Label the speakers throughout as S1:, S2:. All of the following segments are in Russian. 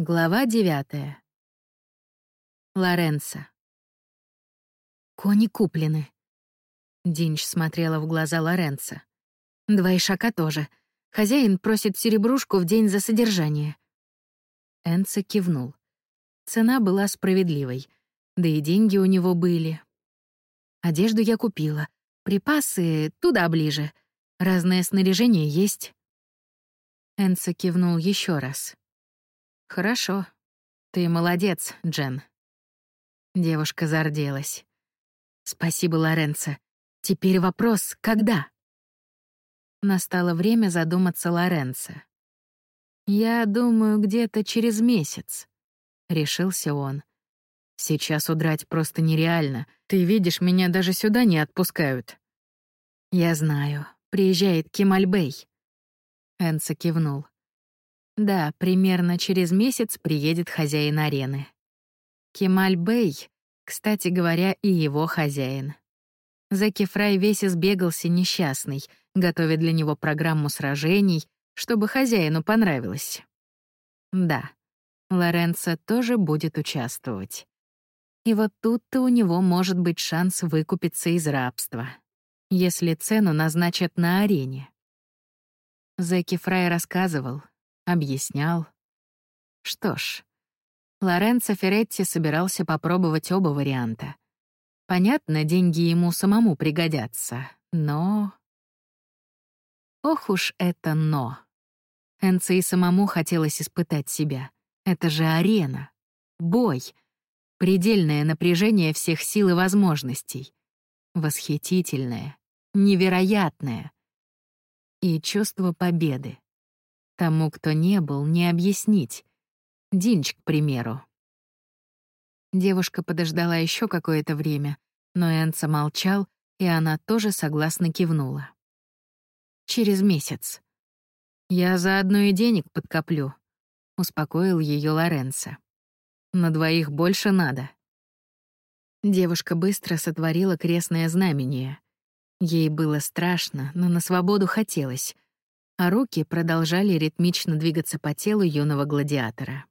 S1: Глава девятая. Лоренцо. Кони куплены. Динч смотрела в глаза Лоренцо. Два ишака тоже. Хозяин просит серебрушку в день за содержание. Энце кивнул. Цена была справедливой, да и деньги у него были. Одежду я купила. Припасы туда ближе. Разное снаряжение есть. Энце кивнул еще раз. «Хорошо. Ты молодец, Джен». Девушка зарделась. «Спасибо, Лоренцо. Теперь вопрос, когда?» Настало время задуматься Лоренцо. «Я думаю, где-то через месяц», — решился он. «Сейчас удрать просто нереально. Ты видишь, меня даже сюда не отпускают». «Я знаю. Приезжает Кемальбей». Энса кивнул. Да, примерно через месяц приедет хозяин арены. Кемаль Бэй, кстати говоря, и его хозяин. Заки Фрай весь избегался несчастный, готовя для него программу сражений, чтобы хозяину понравилось. Да, Лоренцо тоже будет участвовать. И вот тут-то у него может быть шанс выкупиться из рабства, если цену назначат на арене. Зеки Фрай рассказывал, объяснял. Что ж, Лоренцо Феретти собирался попробовать оба варианта. Понятно, деньги ему самому пригодятся, но... Ох уж это «но». Энце и самому хотелось испытать себя. Это же арена. Бой. Предельное напряжение всех сил и возможностей. Восхитительное. Невероятное. И чувство победы. Тому, кто не был, не объяснить. Динч, к примеру. Девушка подождала еще какое-то время, но Энца молчал, и она тоже согласно кивнула. «Через месяц. Я заодно и денег подкоплю», — успокоил ее Лоренцо. «На двоих больше надо». Девушка быстро сотворила крестное знамение. Ей было страшно, но на свободу хотелось — а руки продолжали ритмично двигаться по телу юного гладиатора.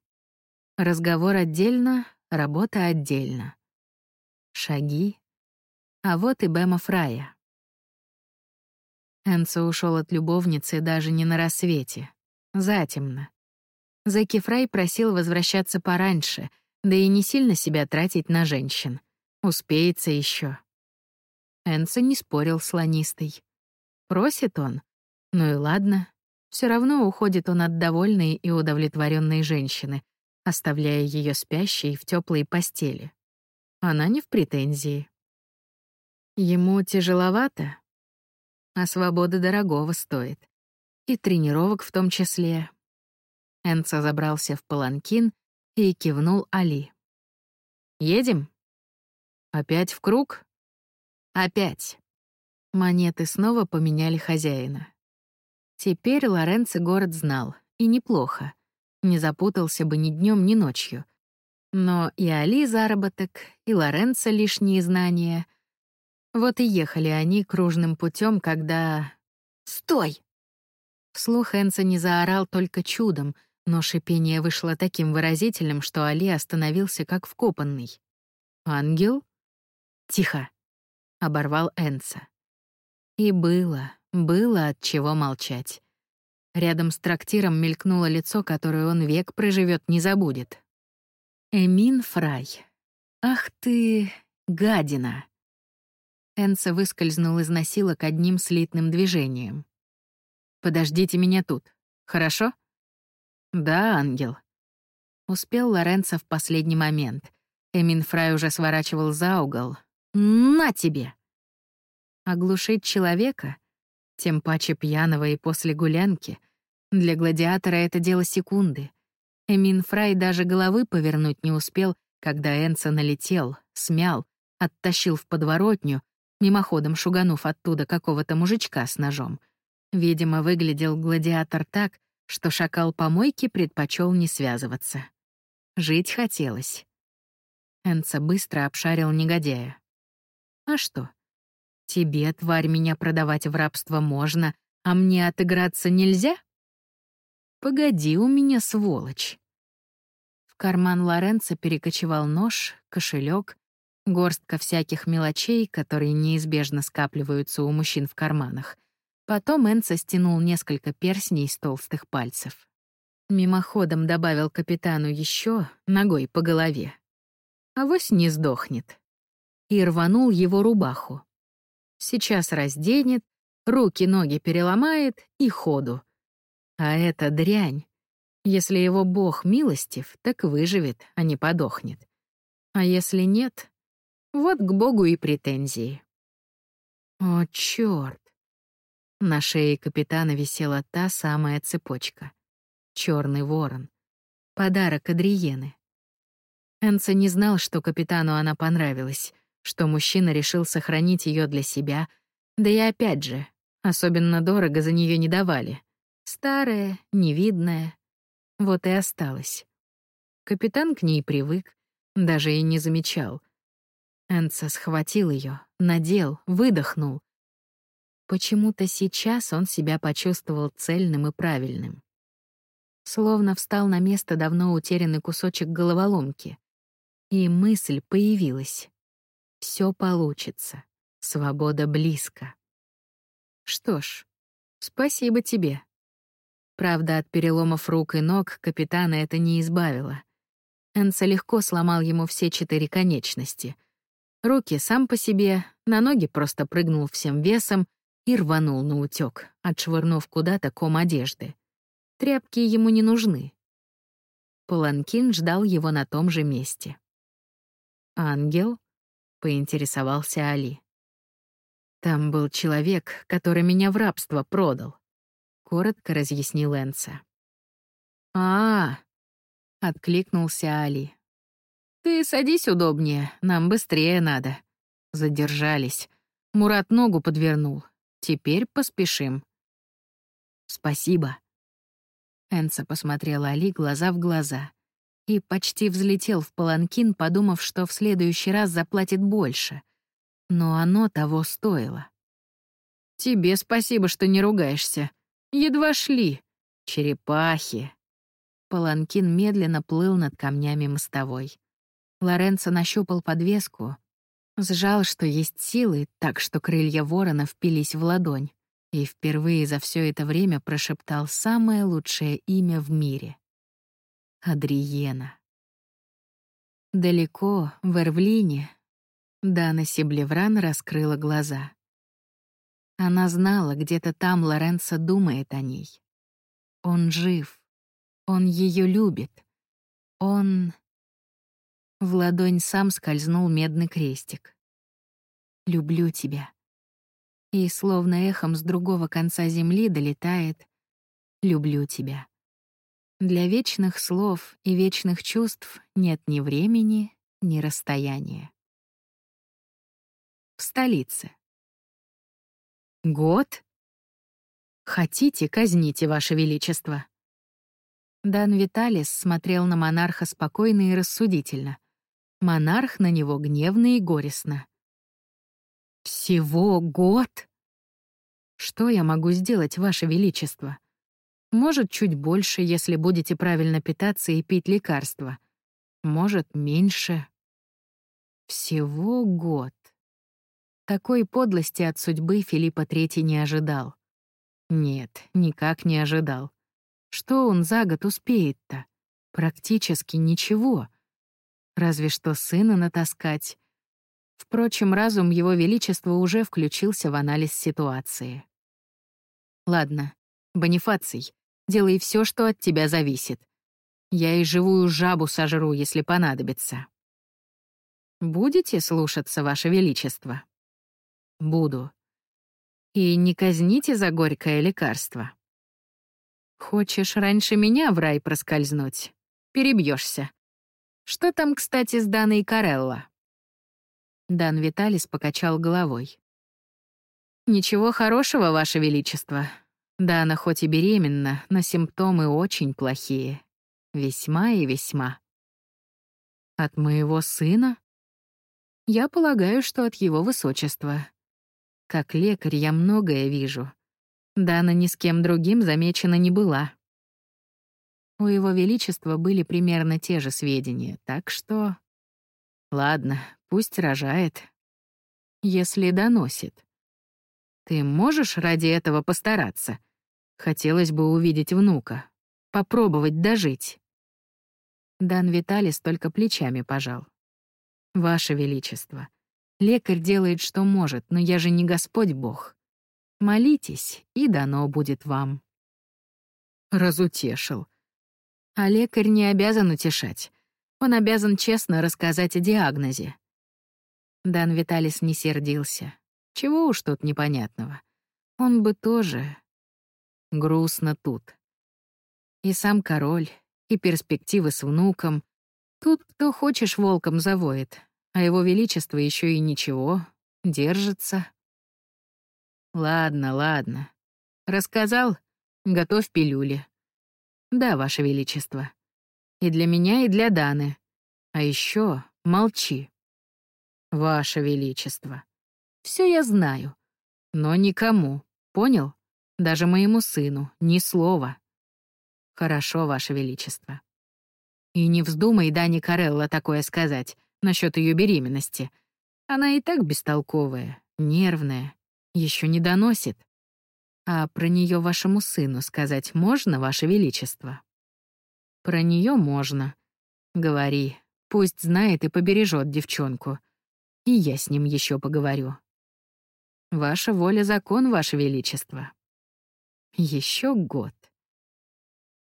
S1: Разговор отдельно, работа отдельно. Шаги. А вот и Бэма Фрая. Энцо ушел от любовницы даже не на рассвете. Затемно. Зэки Фрай просил возвращаться пораньше, да и не сильно себя тратить на женщин. Успеется еще. Энцо не спорил с Ланистой. Просит он, ну и ладно. Все равно уходит он от довольной и удовлетворенной женщины, оставляя ее спящей в теплой постели. Она не в претензии. Ему тяжеловато, а свобода дорогого стоит. И тренировок в том числе. Энца забрался в паланкин и кивнул Али. «Едем?» «Опять в круг?» «Опять». Монеты снова поменяли хозяина. Теперь Лоренцо город знал, и неплохо. Не запутался бы ни днем, ни ночью. Но и Али заработок, и Лоренцо лишние знания. Вот и ехали они кружным путем, когда... «Стой!» Вслух Энца не заорал только чудом, но шипение вышло таким выразительным, что Али остановился как вкопанный. «Ангел?» «Тихо!» — оборвал Энца. И было, было от чего молчать. Рядом с трактиром мелькнуло лицо, которое он век проживет, не забудет. Эмин Фрай. Ах ты, гадина. Энса выскользнул из носилок одним слитным движением. «Подождите меня тут, хорошо?» «Да, ангел». Успел Лоренцо в последний момент. Эмин Фрай уже сворачивал за угол. «На тебе!» Оглушить человека — тем паче пьяного и после гулянки. Для гладиатора это дело секунды. Эмин Фрай даже головы повернуть не успел, когда Энса налетел, смял, оттащил в подворотню, мимоходом шуганув оттуда какого-то мужичка с ножом. Видимо, выглядел гладиатор так, что шакал помойки предпочел не связываться. Жить хотелось. Энца быстро обшарил негодяя. А что? Тебе, тварь, меня продавать в рабство можно, а мне отыграться нельзя? Погоди у меня, сволочь. карман Лоренца перекочевал нож, кошелек, горстка всяких мелочей, которые неизбежно скапливаются у мужчин в карманах. Потом Энца стянул несколько перстней из толстых пальцев. Мимоходом добавил капитану еще ногой по голове. Авось не сдохнет. И рванул его рубаху. Сейчас разденет, руки-ноги переломает и ходу. А эта дрянь, если его бог милостив, так выживет, а не подохнет. А если нет, вот к богу и претензии. О, чёрт! На шее капитана висела та самая цепочка. Черный ворон. Подарок Адриены. Энце не знал, что капитану она понравилась, что мужчина решил сохранить ее для себя, да и опять же, особенно дорого за нее не давали. Старая, невидная. Вот и осталась. Капитан к ней привык, даже и не замечал. Энца схватил ее, надел, выдохнул. Почему-то сейчас он себя почувствовал цельным и правильным. Словно встал на место давно утерянный кусочек головоломки. И мысль появилась. Все получится. Свобода близко. Что ж, спасибо тебе. Правда, от переломов рук и ног капитана это не избавило. Энса легко сломал ему все четыре конечности — Руки сам по себе, на ноги просто прыгнул всем весом и рванул на утёк, отшвырнув куда-то ком одежды. Тряпки ему не нужны. Паланкин ждал его на том же месте. «Ангел?» — поинтересовался Али. «Там был человек, который меня в рабство продал», — коротко разъяснил Энца. «А-а-а!» — откликнулся Али. «Ты садись удобнее, нам быстрее надо». Задержались. Мурат ногу подвернул. Теперь поспешим. «Спасибо». Энца посмотрел Али глаза в глаза и почти взлетел в паланкин, подумав, что в следующий раз заплатит больше. Но оно того стоило. «Тебе спасибо, что не ругаешься. Едва шли. Черепахи». Паланкин медленно плыл над камнями мостовой. Лоренцо нащупал подвеску, сжал, что есть силы, так что крылья ворона впились в ладонь, и впервые за все это время прошептал самое лучшее имя в мире — Адриена. Далеко, в Эрвлине, Дана Сиблевран раскрыла глаза. Она знала, где-то там Лоренцо думает о ней. Он жив. Он ее любит. Он... В ладонь сам скользнул медный крестик. «Люблю тебя». И словно эхом с другого конца земли долетает «Люблю тебя». Для вечных слов и вечных чувств нет ни времени, ни расстояния. В столице. Год? Хотите, казните, Ваше Величество. Дан Виталис смотрел на монарха спокойно и рассудительно, Монарх на него гневно и горестно. «Всего год? Что я могу сделать, Ваше Величество? Может, чуть больше, если будете правильно питаться и пить лекарства. Может, меньше. Всего год. Такой подлости от судьбы Филиппа III не ожидал. Нет, никак не ожидал. Что он за год успеет-то? Практически ничего разве что сына натаскать. Впрочем, разум Его Величества уже включился в анализ ситуации. «Ладно, Бонифаций, делай все, что от тебя зависит. Я и живую жабу сожру, если понадобится». «Будете слушаться, Ваше Величество?» «Буду. И не казните за горькое лекарство. Хочешь раньше меня в рай проскользнуть? Перебьешься. Что там, кстати, с Даной Карелла?» Дан Виталис покачал головой. «Ничего хорошего, Ваше Величество. Дана хоть и беременна, но симптомы очень плохие. Весьма и весьма». «От моего сына?» «Я полагаю, что от его высочества. Как лекарь я многое вижу. Дана ни с кем другим замечена не была». У Его Величества были примерно те же сведения, так что... Ладно, пусть рожает. Если доносит. Ты можешь ради этого постараться? Хотелось бы увидеть внука. Попробовать дожить. Дан Виталис только плечами пожал. Ваше Величество, лекарь делает, что может, но я же не Господь Бог. Молитесь, и дано будет вам. Разутешил. А лекарь не обязан утешать. Он обязан честно рассказать о диагнозе. Дан Виталис не сердился. Чего уж тут непонятного. Он бы тоже... Грустно тут. И сам король, и перспективы с внуком. Тут кто хочешь волком завоет, а его величество еще и ничего, держится. Ладно, ладно. Рассказал? Готовь пилюли. Да, ваше величество. И для меня, и для Даны. А еще молчи. Ваше величество. Все я знаю. Но никому. Понял? Даже моему сыну. Ни слова. Хорошо, ваше величество. И не вздумай Дани Карелла такое сказать насчет ее беременности. Она и так бестолковая, нервная, еще не доносит. А про нее вашему сыну сказать можно, ваше величество? Про нее можно. Говори. Пусть знает и побережет девчонку. И я с ним еще поговорю. Ваша воля закон, ваше величество. Еще год.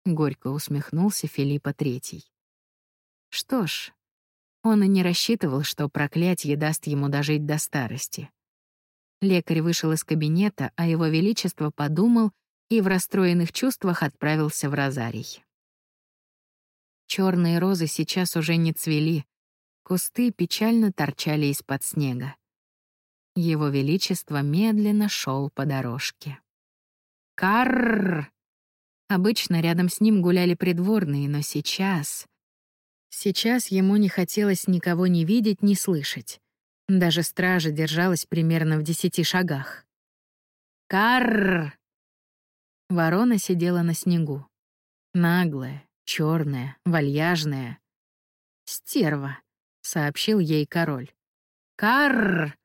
S1: Горько усмехнулся Филиппа Третий. Что ж, он и не рассчитывал, что проклятие даст ему дожить до старости. Лекарь вышел из кабинета, а его величество подумал и в расстроенных чувствах отправился в розарий. Черные розы сейчас уже не цвели, кусты печально торчали из-под снега. Его величество медленно шел по дорожке. Карр! Обычно рядом с ним гуляли придворные, но сейчас... Сейчас ему не хотелось никого ни видеть, ни слышать. Даже стража держалась примерно в десяти шагах. Карр! Ворона сидела на снегу. Наглая, черная, вальяжная. «Стерва», — сообщил ей король. «Карр!»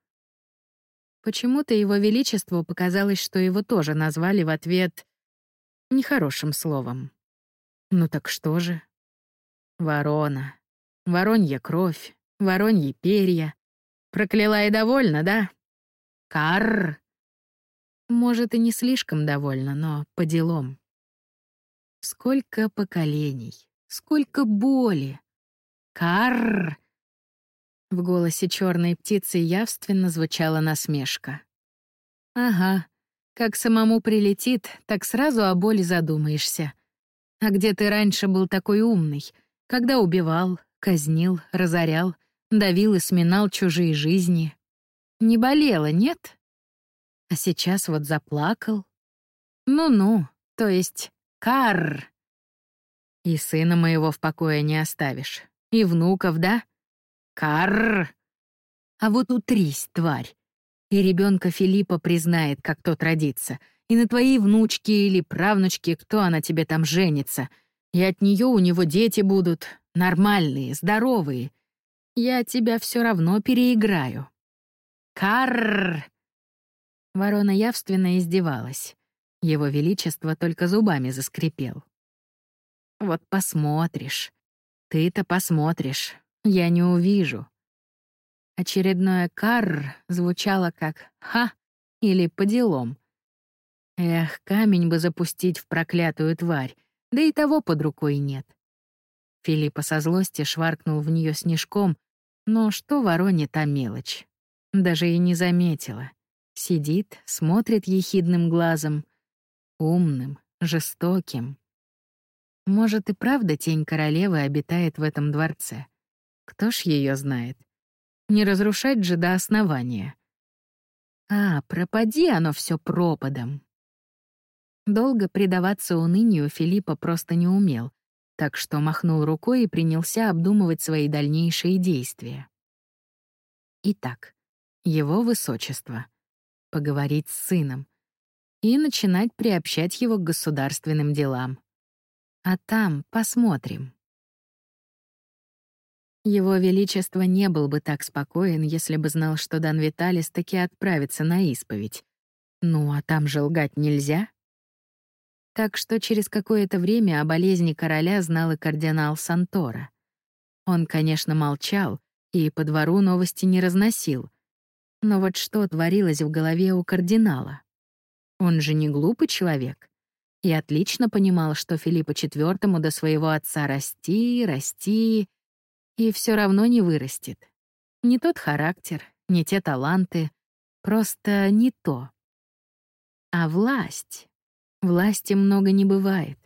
S1: Почему-то его величеству показалось, что его тоже назвали в ответ нехорошим словом. Ну так что же? Ворона. Воронья кровь, вороньи перья, Прокляла и довольна, да? Карр. Может, и не слишком довольна, но по делам. Сколько поколений, сколько боли. Карр. В голосе черной птицы явственно звучала насмешка. Ага, как самому прилетит, так сразу о боли задумаешься. А где ты раньше был такой умный, когда убивал, казнил, разорял, давил и сминал чужие жизни. Не болело, нет? А сейчас вот заплакал. Ну-ну, то есть карр. И сына моего в покое не оставишь. И внуков, да? Карр. А вот утрись, тварь. И ребенка Филиппа признает, как тот родится. И на твоей внучке или правнучке, кто она тебе там женится. И от нее у него дети будут. Нормальные, здоровые. Я тебя все равно переиграю. Карр! Ворона явственно издевалась. Его Величество только зубами заскрипел. Вот посмотришь. Ты-то посмотришь. Я не увижу. Очередное «карр» звучало как «ха» или «по делам». Эх, камень бы запустить в проклятую тварь, да и того под рукой нет. Филиппа со злости шваркнул в нее снежком, но что вороне та мелочь? Даже и не заметила. Сидит, смотрит ехидным глазом. Умным, жестоким. Может, и правда тень королевы обитает в этом дворце. Кто ж ее знает? Не разрушать же до основания. А, пропади оно все пропадом. Долго предаваться унынию Филиппа просто не умел, так что махнул рукой и принялся обдумывать свои дальнейшие действия. Итак, его высочество. Поговорить с сыном. И начинать приобщать его к государственным делам. А там посмотрим. Его Величество не был бы так спокоен, если бы знал, что Дан Виталис таки отправится на исповедь. Ну, а там же лгать нельзя. Так что через какое-то время о болезни короля знал и кардинал Сантора. Он, конечно, молчал и по двору новости не разносил. Но вот что творилось в голове у кардинала? Он же не глупый человек и отлично понимал, что Филиппа IV до своего отца расти, расти, и все равно не вырастет. Не тот характер, не те таланты, просто не то. А власть? Власти много не бывает.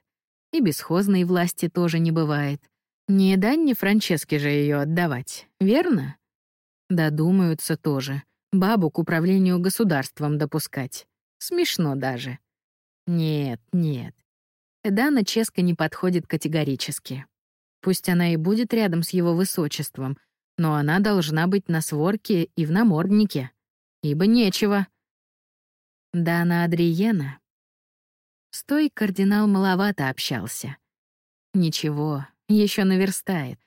S1: И бесхозной власти тоже не бывает. Не дань не Франческе же ее отдавать, верно? Додумаются тоже. Бабу к управлению государством допускать. Смешно даже. Нет, нет. Эдана Ческа не подходит категорически. Пусть она и будет рядом с его высочеством, но она должна быть на сворке и в наморднике, ибо нечего. Дана Адриена. С той кардинал маловато общался. Ничего, еще наверстает,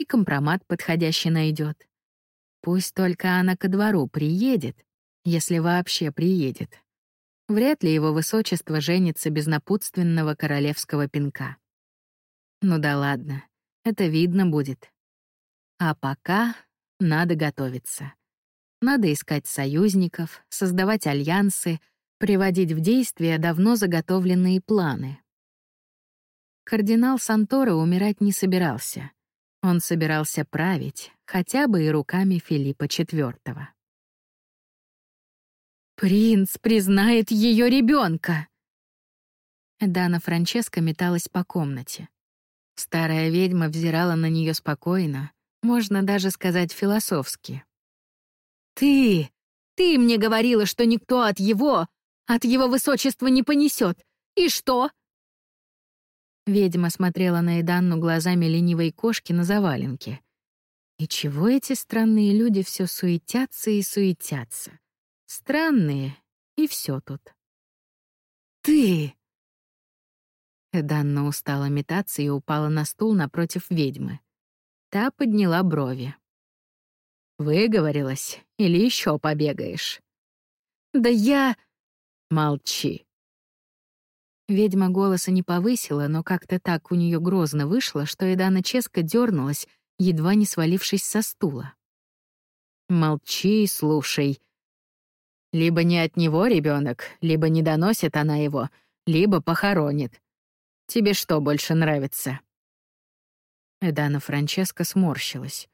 S1: и компромат подходящий найдет. Пусть только она ко двору приедет, если вообще приедет. Вряд ли его высочество женится без напутственного королевского пинка. Ну да ладно, это видно будет. А пока надо готовиться. Надо искать союзников, создавать альянсы, приводить в действие давно заготовленные планы. Кардинал Сантора умирать не собирался. Он собирался править, хотя бы и руками Филиппа IV. «Принц признает ее ребенка!» Дана Франческа металась по комнате. Старая ведьма взирала на нее спокойно, можно даже сказать философски. «Ты! Ты мне говорила, что никто от его, от его высочества не понесет. И что?» Ведьма смотрела на Эданну глазами ленивой кошки на заваленке. И чего эти странные люди все суетятся и суетятся? Странные, и все тут. «Ты!» Данна устала метаться и упала на стул напротив ведьмы. Та подняла брови. «Выговорилась? Или еще побегаешь?» «Да я...» «Молчи». Ведьма голоса не повысила, но как-то так у нее грозно вышло, что Эдана Ческа дернулась, едва не свалившись со стула. «Молчи и слушай. Либо не от него ребенок, либо не доносит она его, либо похоронит. Тебе что больше нравится?» Эдана Франческа сморщилась.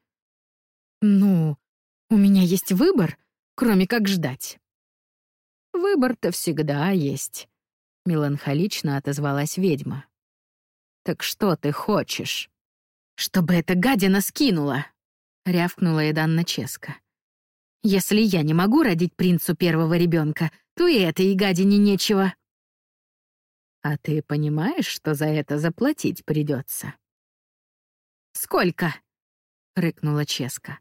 S1: «Ну, у меня есть выбор, кроме как ждать». «Выбор-то всегда есть», — меланхолично отозвалась ведьма. «Так что ты хочешь?» «Чтобы эта гадина скинула», — рявкнула Эданна Ческа. «Если я не могу родить принцу первого ребенка, то и этой гадине нечего». А ты понимаешь, что за это заплатить придется? Сколько? рыкнула Ческа.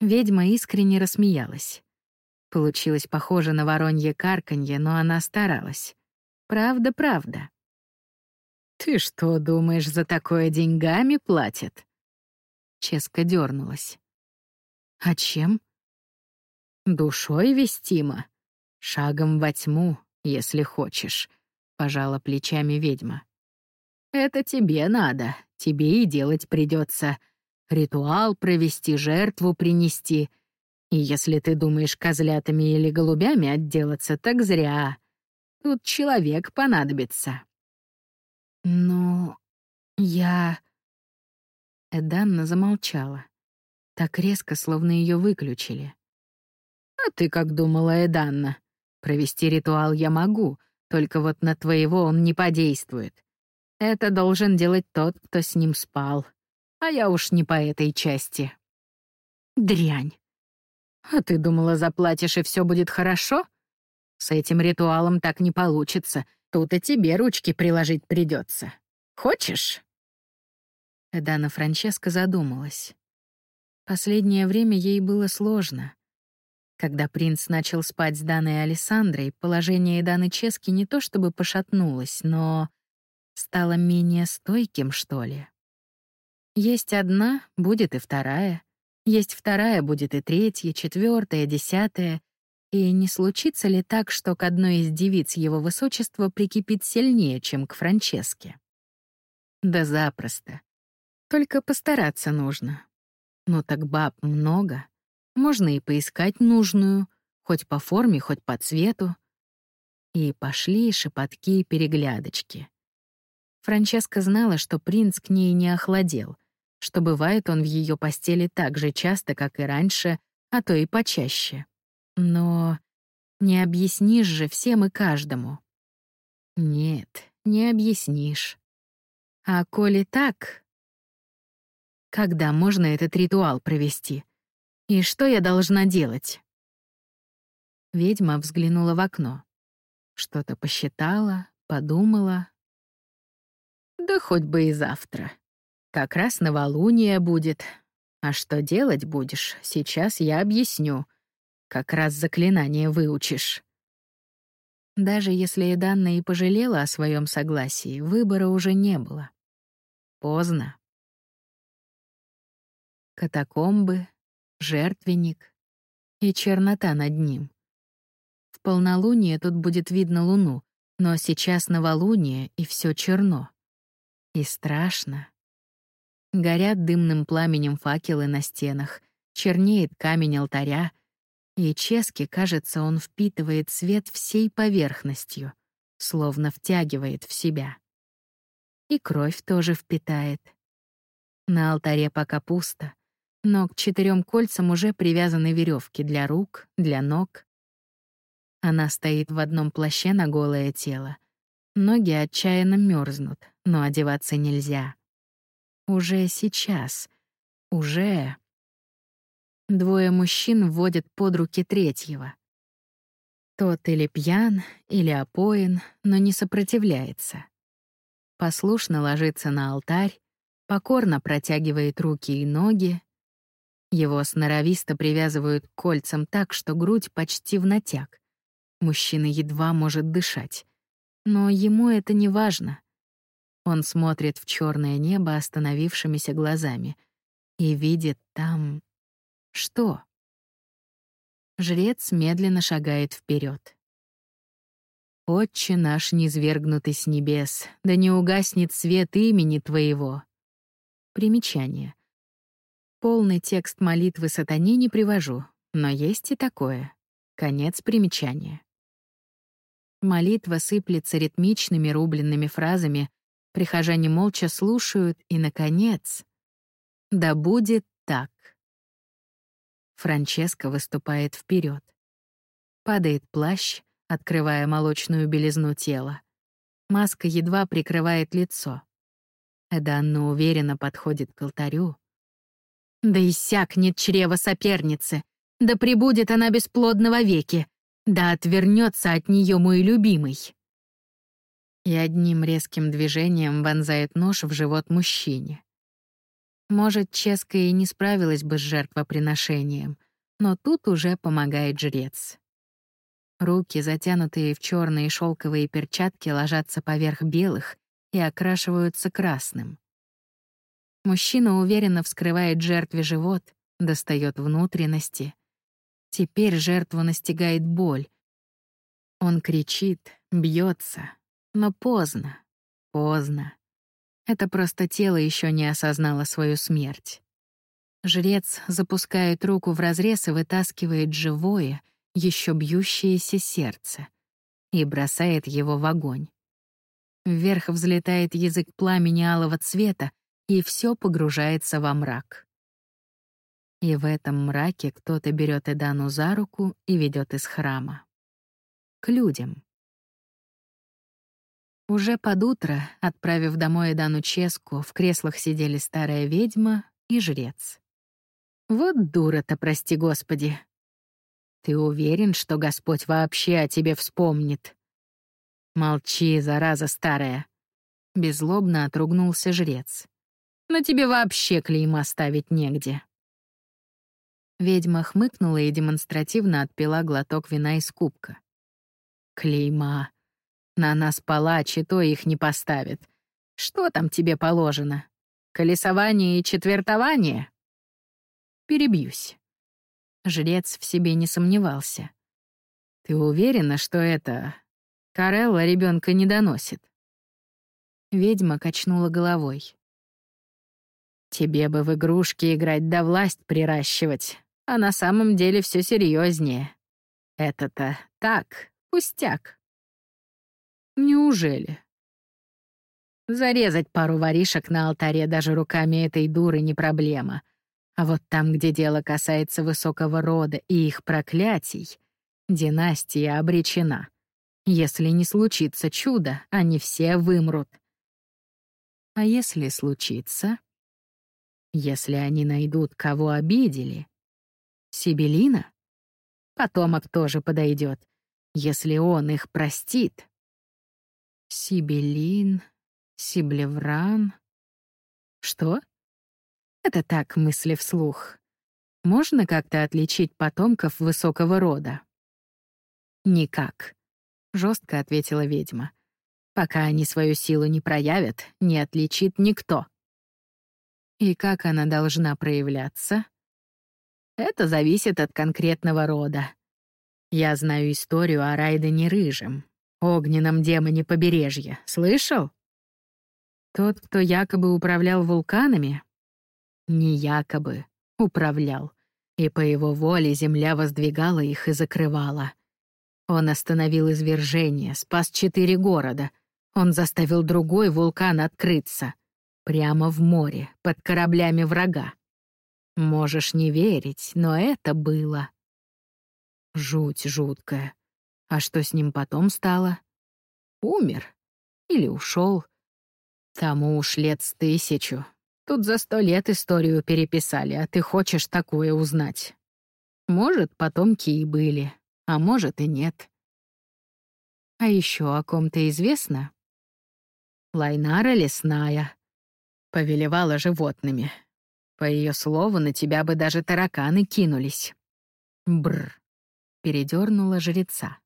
S1: Ведьма искренне рассмеялась. Получилось похоже на воронье карканье, но она старалась. Правда, правда. Ты что, думаешь, за такое деньгами платят? Ческа дернулась. А чем? Душой вестима. Шагом во тьму, если хочешь пожала плечами ведьма. Это тебе надо, тебе и делать придется. Ритуал провести, жертву принести. И если ты думаешь козлятами или голубями отделаться, так зря. Тут человек понадобится. Ну, я... Эданна замолчала. Так резко, словно ее выключили. «А ты как думала, Эданна? Провести ритуал я могу, только вот на твоего он не подействует. Это должен делать тот, кто с ним спал. А я уж не по этой части. Дрянь. А ты думала, заплатишь, и все будет хорошо? С этим ритуалом так не получится. Тут и тебе ручки приложить придется. Хочешь? Эдана Франческа задумалась. Последнее время ей было сложно. Когда принц начал спать с Даной Александрой, положение Даны Чески не то чтобы пошатнулось, но стало менее стойким, что ли? Есть одна, будет и вторая. Есть вторая, будет и третья, четвертая, десятая. И не случится ли так, что к одной из девиц его высочества прикипит сильнее, чем к Франческе? Да запросто. Только постараться нужно. Ну так баб много. Можно и поискать нужную, хоть по форме, хоть по цвету. И пошли шепотки и переглядочки. Франческа знала, что принц к ней не охладел, что бывает он в ее постели так же часто, как и раньше, а то и почаще. Но не объяснишь же всем и каждому. Нет, не объяснишь. А коли так, когда можно этот ритуал провести? И что я должна делать? Ведьма взглянула в окно. Что-то посчитала, подумала. Да хоть бы и завтра. Как раз новолуние будет. А что делать будешь, сейчас я объясню. Как раз заклинание выучишь. Даже если и Данна и пожалела о своем согласии, выбора уже не было. Поздно. Катакомбы, жертвенник и чернота над ним. В полнолуние тут будет видно луну, но сейчас новолуние, и все черно. И страшно. Горят дымным пламенем факелы на стенах, чернеет камень алтаря, и Чески, кажется, он впитывает свет всей поверхностью, словно втягивает в себя. И кровь тоже впитает. На алтаре пока пусто, но к четырем кольцам уже привязаны веревки для рук, для ног. Она стоит в одном плаще на голое тело. Ноги отчаянно мерзнут, но одеваться нельзя. Уже сейчас. Уже. Двое мужчин вводят под руки третьего. Тот или пьян, или опоен, но не сопротивляется. Послушно ложится на алтарь, покорно протягивает руки и ноги, его сноровисто привязывают к кольцам так, что грудь почти в натяг. Мужчина едва может дышать. Но ему это не важно. Он смотрит в черное небо остановившимися глазами и видит там... Что? Жрец медленно шагает вперед. «Отче наш, низвергнутый с небес, да не угаснет свет имени Твоего». Примечание. Полный текст молитвы сатане не привожу, но есть и такое. Конец примечания. Молитва сыплется ритмичными рубленными фразами, прихожане молча слушают, и, наконец, «Да будет так». Франческа выступает вперед. Падает плащ, открывая молочную белизну тела. Маска едва прикрывает лицо. Эданна уверенно подходит к алтарю, да иссякнет чрево соперницы, да прибудет она бесплодно веки, да отвернется от нее мой любимый. И одним резким движением вонзает нож в живот мужчине. Может, Ческа и не справилась бы с жертвоприношением, но тут уже помогает жрец. Руки, затянутые в черные шелковые перчатки, ложатся поверх белых и окрашиваются красным. Мужчина уверенно вскрывает жертве живот, достает внутренности. Теперь жертву настигает боль. Он кричит, бьется, но поздно, поздно. Это просто тело еще не осознало свою смерть. Жрец запускает руку в разрез и вытаскивает живое, еще бьющееся сердце и бросает его в огонь. Вверх взлетает язык пламени алого цвета, и все погружается во мрак. И в этом мраке кто-то берет Эдану за руку и ведет из храма. К людям. Уже под утро, отправив домой Эдану Ческу, в креслах сидели старая ведьма и жрец. «Вот дура-то, прости господи. Ты уверен, что Господь вообще о тебе вспомнит?» «Молчи, зараза старая!» Беззлобно отругнулся жрец но тебе вообще клейма ставить негде». Ведьма хмыкнула и демонстративно отпила глоток вина из кубка. «Клейма. На нас палачи, то их не поставят. Что там тебе положено? Колесование и четвертование? Перебьюсь. Жрец в себе не сомневался. Ты уверена, что это... Карелла ребенка не доносит? Ведьма качнула головой. Тебе бы в игрушки играть да власть приращивать, а на самом деле все серьезнее. Это-то так, пустяк. Неужели? Зарезать пару воришек на алтаре даже руками этой дуры не проблема. А вот там, где дело касается высокого рода и их проклятий, династия обречена. Если не случится чудо, они все вымрут. А если случится? Если они найдут, кого обидели? Сибелина? Потомок тоже подойдет, если он их простит. Сибелин, Сиблевран. Что? Это так мысли вслух. Можно как-то отличить потомков высокого рода? Никак, жестко ответила ведьма. Пока они свою силу не проявят, не отличит никто. И как она должна проявляться? Это зависит от конкретного рода. Я знаю историю о Райдене Рыжем, огненном демоне побережья. Слышал? Тот, кто якобы управлял вулканами? Не якобы, управлял. И по его воле земля воздвигала их и закрывала. Он остановил извержение, спас четыре города. Он заставил другой вулкан открыться. Прямо в море, под кораблями врага. Можешь не верить, но это было. Жуть жуткая. А что с ним потом стало? Умер. Или ушел. Тому уж лет с тысячу. Тут за сто лет историю переписали, а ты хочешь такое узнать. Может, потомки и были, а может и нет. А еще о ком-то известно? Лайнара лесная. Повелевала животными. По ее слову, на тебя бы даже тараканы кинулись. Бр. Передернула жреца.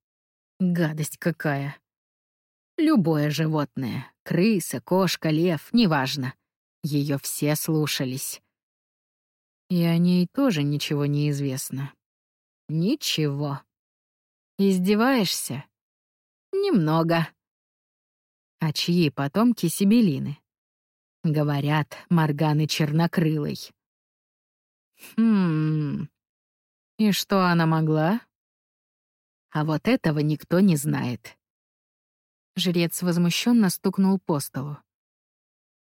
S1: Гадость какая. Любое животное — крыса, кошка, лев, неважно. Ее все слушались. И о ней тоже ничего не известно. Ничего. Издеваешься? Немного. А чьи потомки Сибелины? Говорят, Морганы Чернокрылой. Хм... И что она могла? А вот этого никто не знает. Жрец возмущенно стукнул по столу.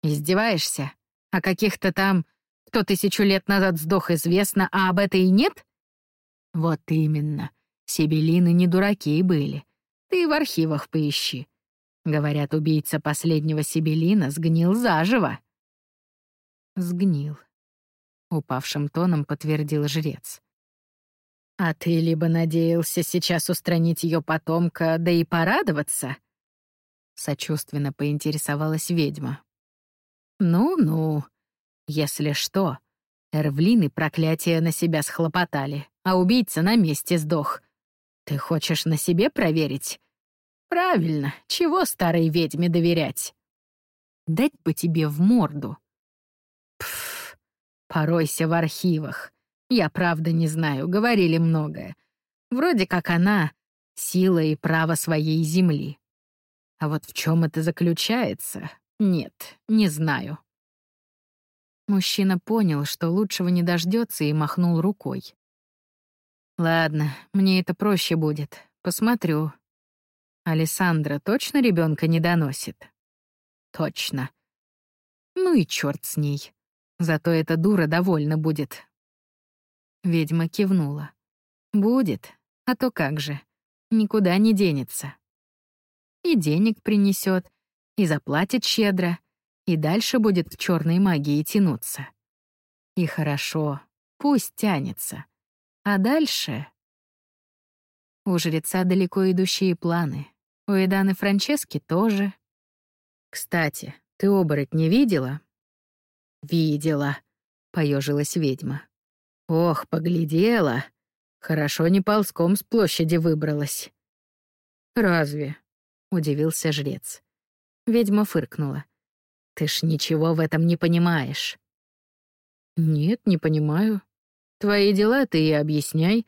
S1: «Издеваешься? О каких-то там, кто тысячу лет назад сдох, известно, а об этой и нет?» «Вот именно. Сибелины не дураки были. Ты в архивах поищи. Говорят, убийца последнего Сибелина сгнил заживо». «Сгнил», — упавшим тоном подтвердил жрец. «А ты либо надеялся сейчас устранить ее потомка, да и порадоваться?» Сочувственно поинтересовалась ведьма. «Ну-ну, если что, эрвлины проклятие на себя схлопотали, а убийца на месте сдох. Ты хочешь на себе проверить? Правильно, чего старой ведьме доверять? Дать бы тебе в морду. Пф, поройся в архивах. Я правда не знаю, говорили многое. Вроде как она — сила и право своей земли. А вот в чем это заключается? Нет, не знаю. Мужчина понял, что лучшего не дождется, и махнул рукой. Ладно, мне это проще будет. Посмотрю. Александра точно ребенка не доносит? Точно. Ну и черт с ней. Зато эта дура довольна будет. Ведьма кивнула. Будет, а то как же. Никуда не денется и денег принесет, и заплатит щедро, и дальше будет к черной магии тянуться. И хорошо, пусть тянется. А дальше... У жреца далеко идущие планы. У Эданы Франчески тоже. Кстати, ты оборот не видела? Видела, поежилась ведьма. Ох, поглядела. Хорошо не ползком с площади выбралась. Разве? — удивился жрец. Ведьма фыркнула. Ты ж ничего в этом не понимаешь. Нет, не понимаю. Твои дела ты и объясняй.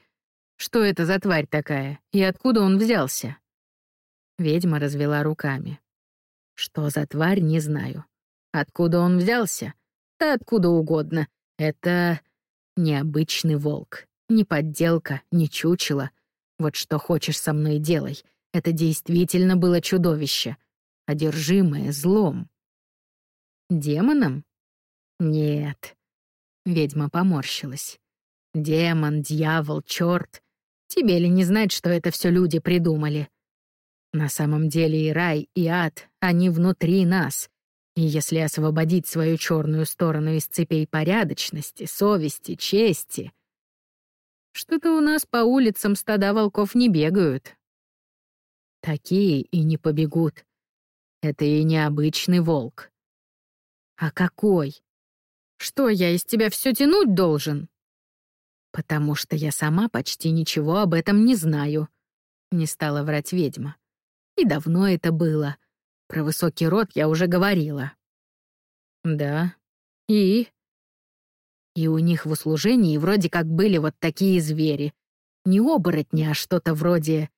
S1: Что это за тварь такая и откуда он взялся? Ведьма развела руками. Что за тварь, не знаю. Откуда он взялся? Да откуда угодно. Это необычный волк. Не подделка, не чучело. Вот что хочешь со мной делай. Это действительно было чудовище. Одержимое злом. Демоном? Нет. Ведьма поморщилась. Демон, дьявол, черт. Тебе ли не знать, что это все люди придумали? На самом деле и рай, и ад, они внутри нас. И если освободить свою черную сторону из цепей порядочности, совести, чести... Что-то у нас по улицам стада волков не бегают. Такие и не побегут. Это и необычный волк. А какой? Что, я из тебя все тянуть должен? Потому что я сама почти ничего об этом не знаю. Не стала врать ведьма. И давно это было. Про высокий род я уже говорила. Да. И? И у них в услужении вроде как были вот такие звери. Не оборотни, а что-то вроде...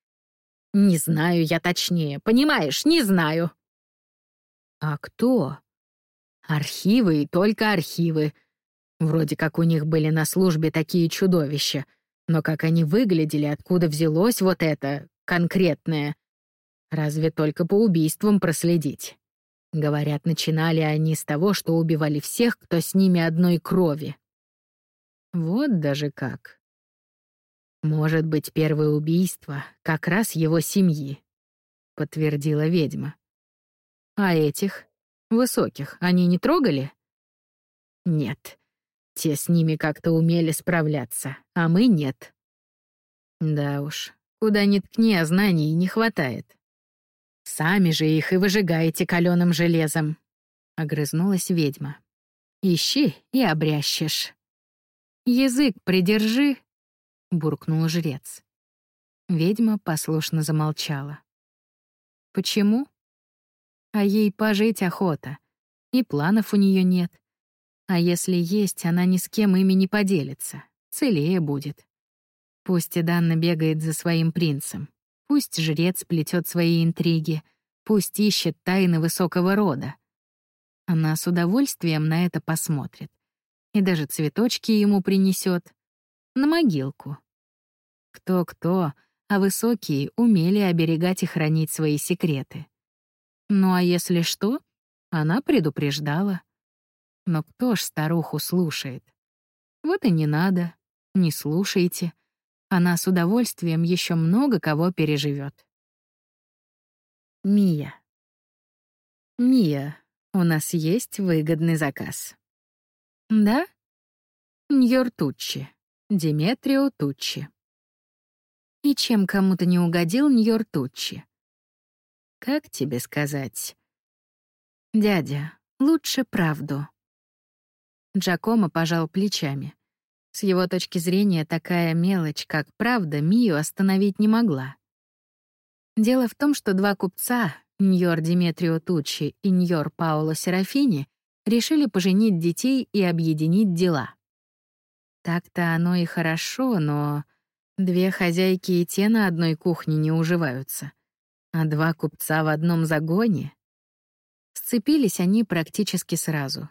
S1: Не знаю я точнее, понимаешь, не знаю. А кто? Архивы и только архивы. Вроде как у них были на службе такие чудовища. Но как они выглядели, откуда взялось вот это конкретное? Разве только по убийствам проследить. Говорят, начинали они с того, что убивали всех, кто с ними одной крови. Вот даже как. Может быть, первое убийство как раз его семьи, подтвердила ведьма. А этих, высоких, они не трогали? Нет. Те с ними как-то умели справляться, а мы нет. Да уж, куда ни ткни, а знаний не хватает. Сами же их и выжигаете каленым железом», — огрызнулась ведьма. «Ищи и обрящешь». «Язык придержи», — буркнул жрец. Ведьма послушно замолчала. «Почему?» А ей пожить охота, и планов у нее нет. А если есть, она ни с кем ими не поделится, целее будет. Пусть и Данна бегает за своим принцем. Пусть жрец плетет свои интриги, пусть ищет тайны высокого рода. Она с удовольствием на это посмотрит. И даже цветочки ему принесет На могилку. Кто-кто, а высокие умели оберегать и хранить свои секреты. Ну а если что, она предупреждала. Но кто ж старуху слушает? Вот и не надо, не слушайте. Она с удовольствием еще много кого переживет. Мия. Мия, у нас есть выгодный заказ. Да? Ньор Туччи. Диметрио Туччи. И чем кому-то не угодил Ньор Туччи? Как тебе сказать? Дядя, лучше правду. Джакомо пожал плечами. С его точки зрения, такая мелочь, как правда, Мию остановить не могла. Дело в том, что два купца, Ньор Диметрио Туччи и Ньор Паоло Серафини, решили поженить детей и объединить дела. Так-то оно и хорошо, но две хозяйки и те на одной кухне не уживаются. А два купца в одном загоне? Сцепились они практически сразу.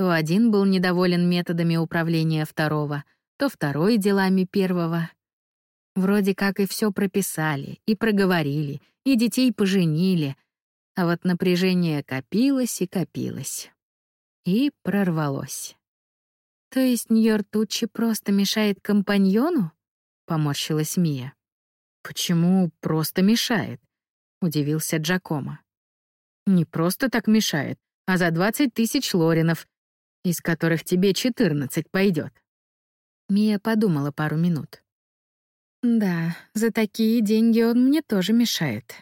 S1: То один был недоволен методами управления второго, то второй делами первого. Вроде как и все прописали, и проговорили, и детей поженили, а вот напряжение копилось и копилось. И прорвалось. «То есть Ньортуччи просто мешает компаньону?» — поморщилась Мия. «Почему просто мешает?» — удивился Джакомо. «Не просто так мешает, а за двадцать тысяч лоринов, из которых тебе 14 пойдет. Мия подумала пару минут. Да, за такие деньги он мне тоже мешает.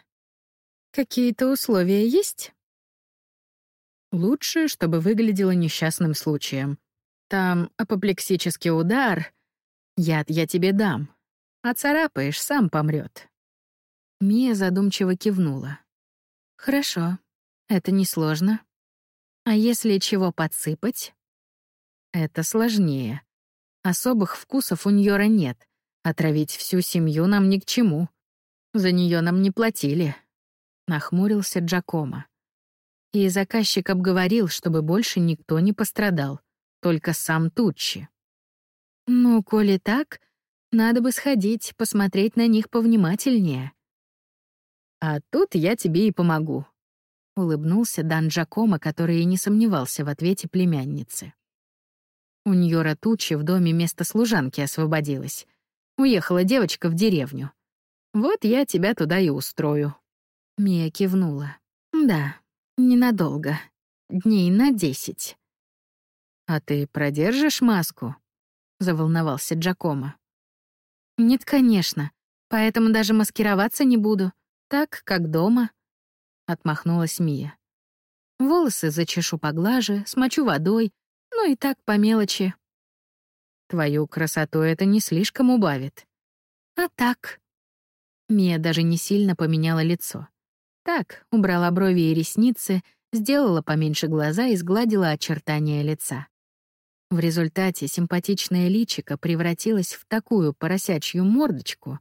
S1: Какие-то условия есть? Лучше, чтобы выглядело несчастным случаем. Там апоплексический удар. Яд я тебе дам. А царапаешь, сам помрет. Мия задумчиво кивнула. Хорошо, это несложно. А если чего подсыпать? Это сложнее. Особых вкусов у Ньора нет. Отравить всю семью нам ни к чему. За нее нам не платили. Нахмурился Джакома. И заказчик обговорил, чтобы больше никто не пострадал. Только сам Туччи. Ну, коли так, надо бы сходить, посмотреть на них повнимательнее. А тут я тебе и помогу. Улыбнулся Дан Джакома, который и не сомневался в ответе племянницы. У Ньора Тучи в доме место служанки освободилось. Уехала девочка в деревню. Вот я тебя туда и устрою. Мия кивнула. Да, ненадолго. Дней на десять. А ты продержишь маску? Заволновался Джакома. Нет, конечно. Поэтому даже маскироваться не буду. Так, как дома. Отмахнулась Мия. Волосы зачешу поглаже, смочу водой, ну и так по мелочи. Твою красоту это не слишком убавит. А так. Мия даже не сильно поменяла лицо. Так, убрала брови и ресницы, сделала поменьше глаза и сгладила очертания лица. В результате симпатичное личико превратилось в такую поросячью мордочку,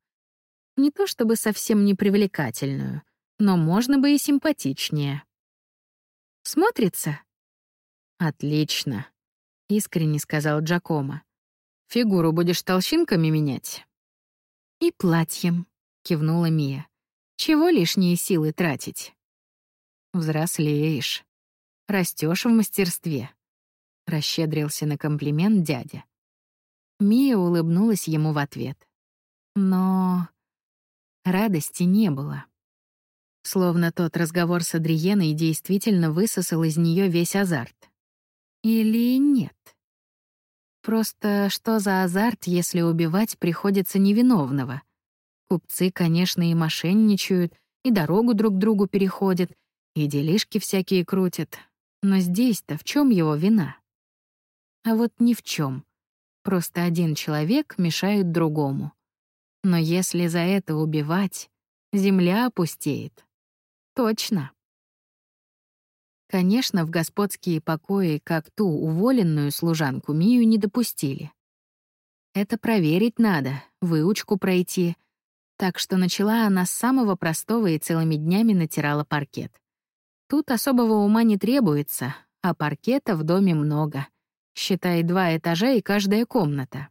S1: не то чтобы совсем непривлекательную, но можно бы и симпатичнее. Смотрится? Отлично. — искренне сказал Джакома. «Фигуру будешь толщинками менять?» «И платьем», — кивнула Мия. «Чего лишние силы тратить?» «Взрослеешь. Растешь в мастерстве», — расщедрился на комплимент дядя. Мия улыбнулась ему в ответ. Но радости не было. Словно тот разговор с Адриеной действительно высосал из нее весь азарт. Или нет? Просто что за азарт, если убивать приходится невиновного? Купцы, конечно, и мошенничают, и дорогу друг другу переходят, и делишки всякие крутят. Но здесь-то в чем его вина? А вот ни в чем. Просто один человек мешает другому. Но если за это убивать, земля опустеет. Точно. Конечно, в господские покои как ту уволенную служанку Мию не допустили. Это проверить надо, выучку пройти. Так что начала она с самого простого и целыми днями натирала паркет. Тут особого ума не требуется, а паркета в доме много. Считай, два этажа и каждая комната.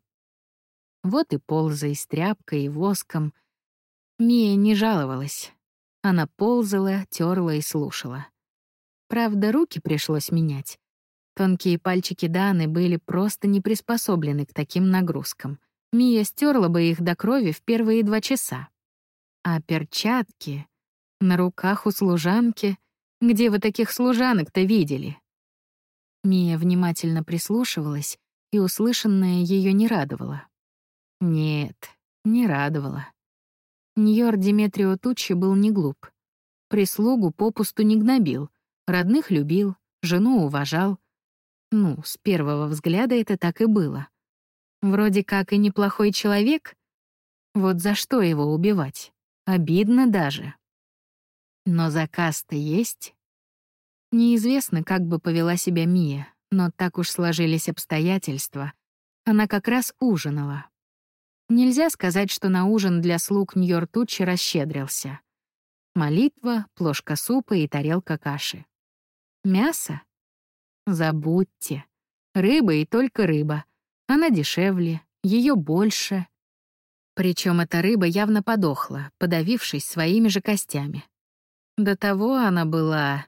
S1: Вот и ползай с тряпкой и воском. Мия не жаловалась. Она ползала, терла и слушала. Правда, руки пришлось менять. Тонкие пальчики Даны были просто не приспособлены к таким нагрузкам. Мия стерла бы их до крови в первые два часа. А перчатки на руках у служанки... Где вы таких служанок-то видели? Мия внимательно прислушивалась, и услышанное ее не радовало. Нет, не радовало. Ньор Диметрио Тучи был не глуп. Прислугу попусту не гнобил, Родных любил, жену уважал. Ну, с первого взгляда это так и было. Вроде как и неплохой человек. Вот за что его убивать? Обидно даже. Но заказ-то есть. Неизвестно, как бы повела себя Мия, но так уж сложились обстоятельства. Она как раз ужинала. Нельзя сказать, что на ужин для слуг Ньортучи расщедрился. Молитва, плошка супа и тарелка каши. Мясо? Забудьте. Рыба и только рыба. Она дешевле, ее больше. Причем эта рыба явно подохла, подавившись своими же костями. До того она была...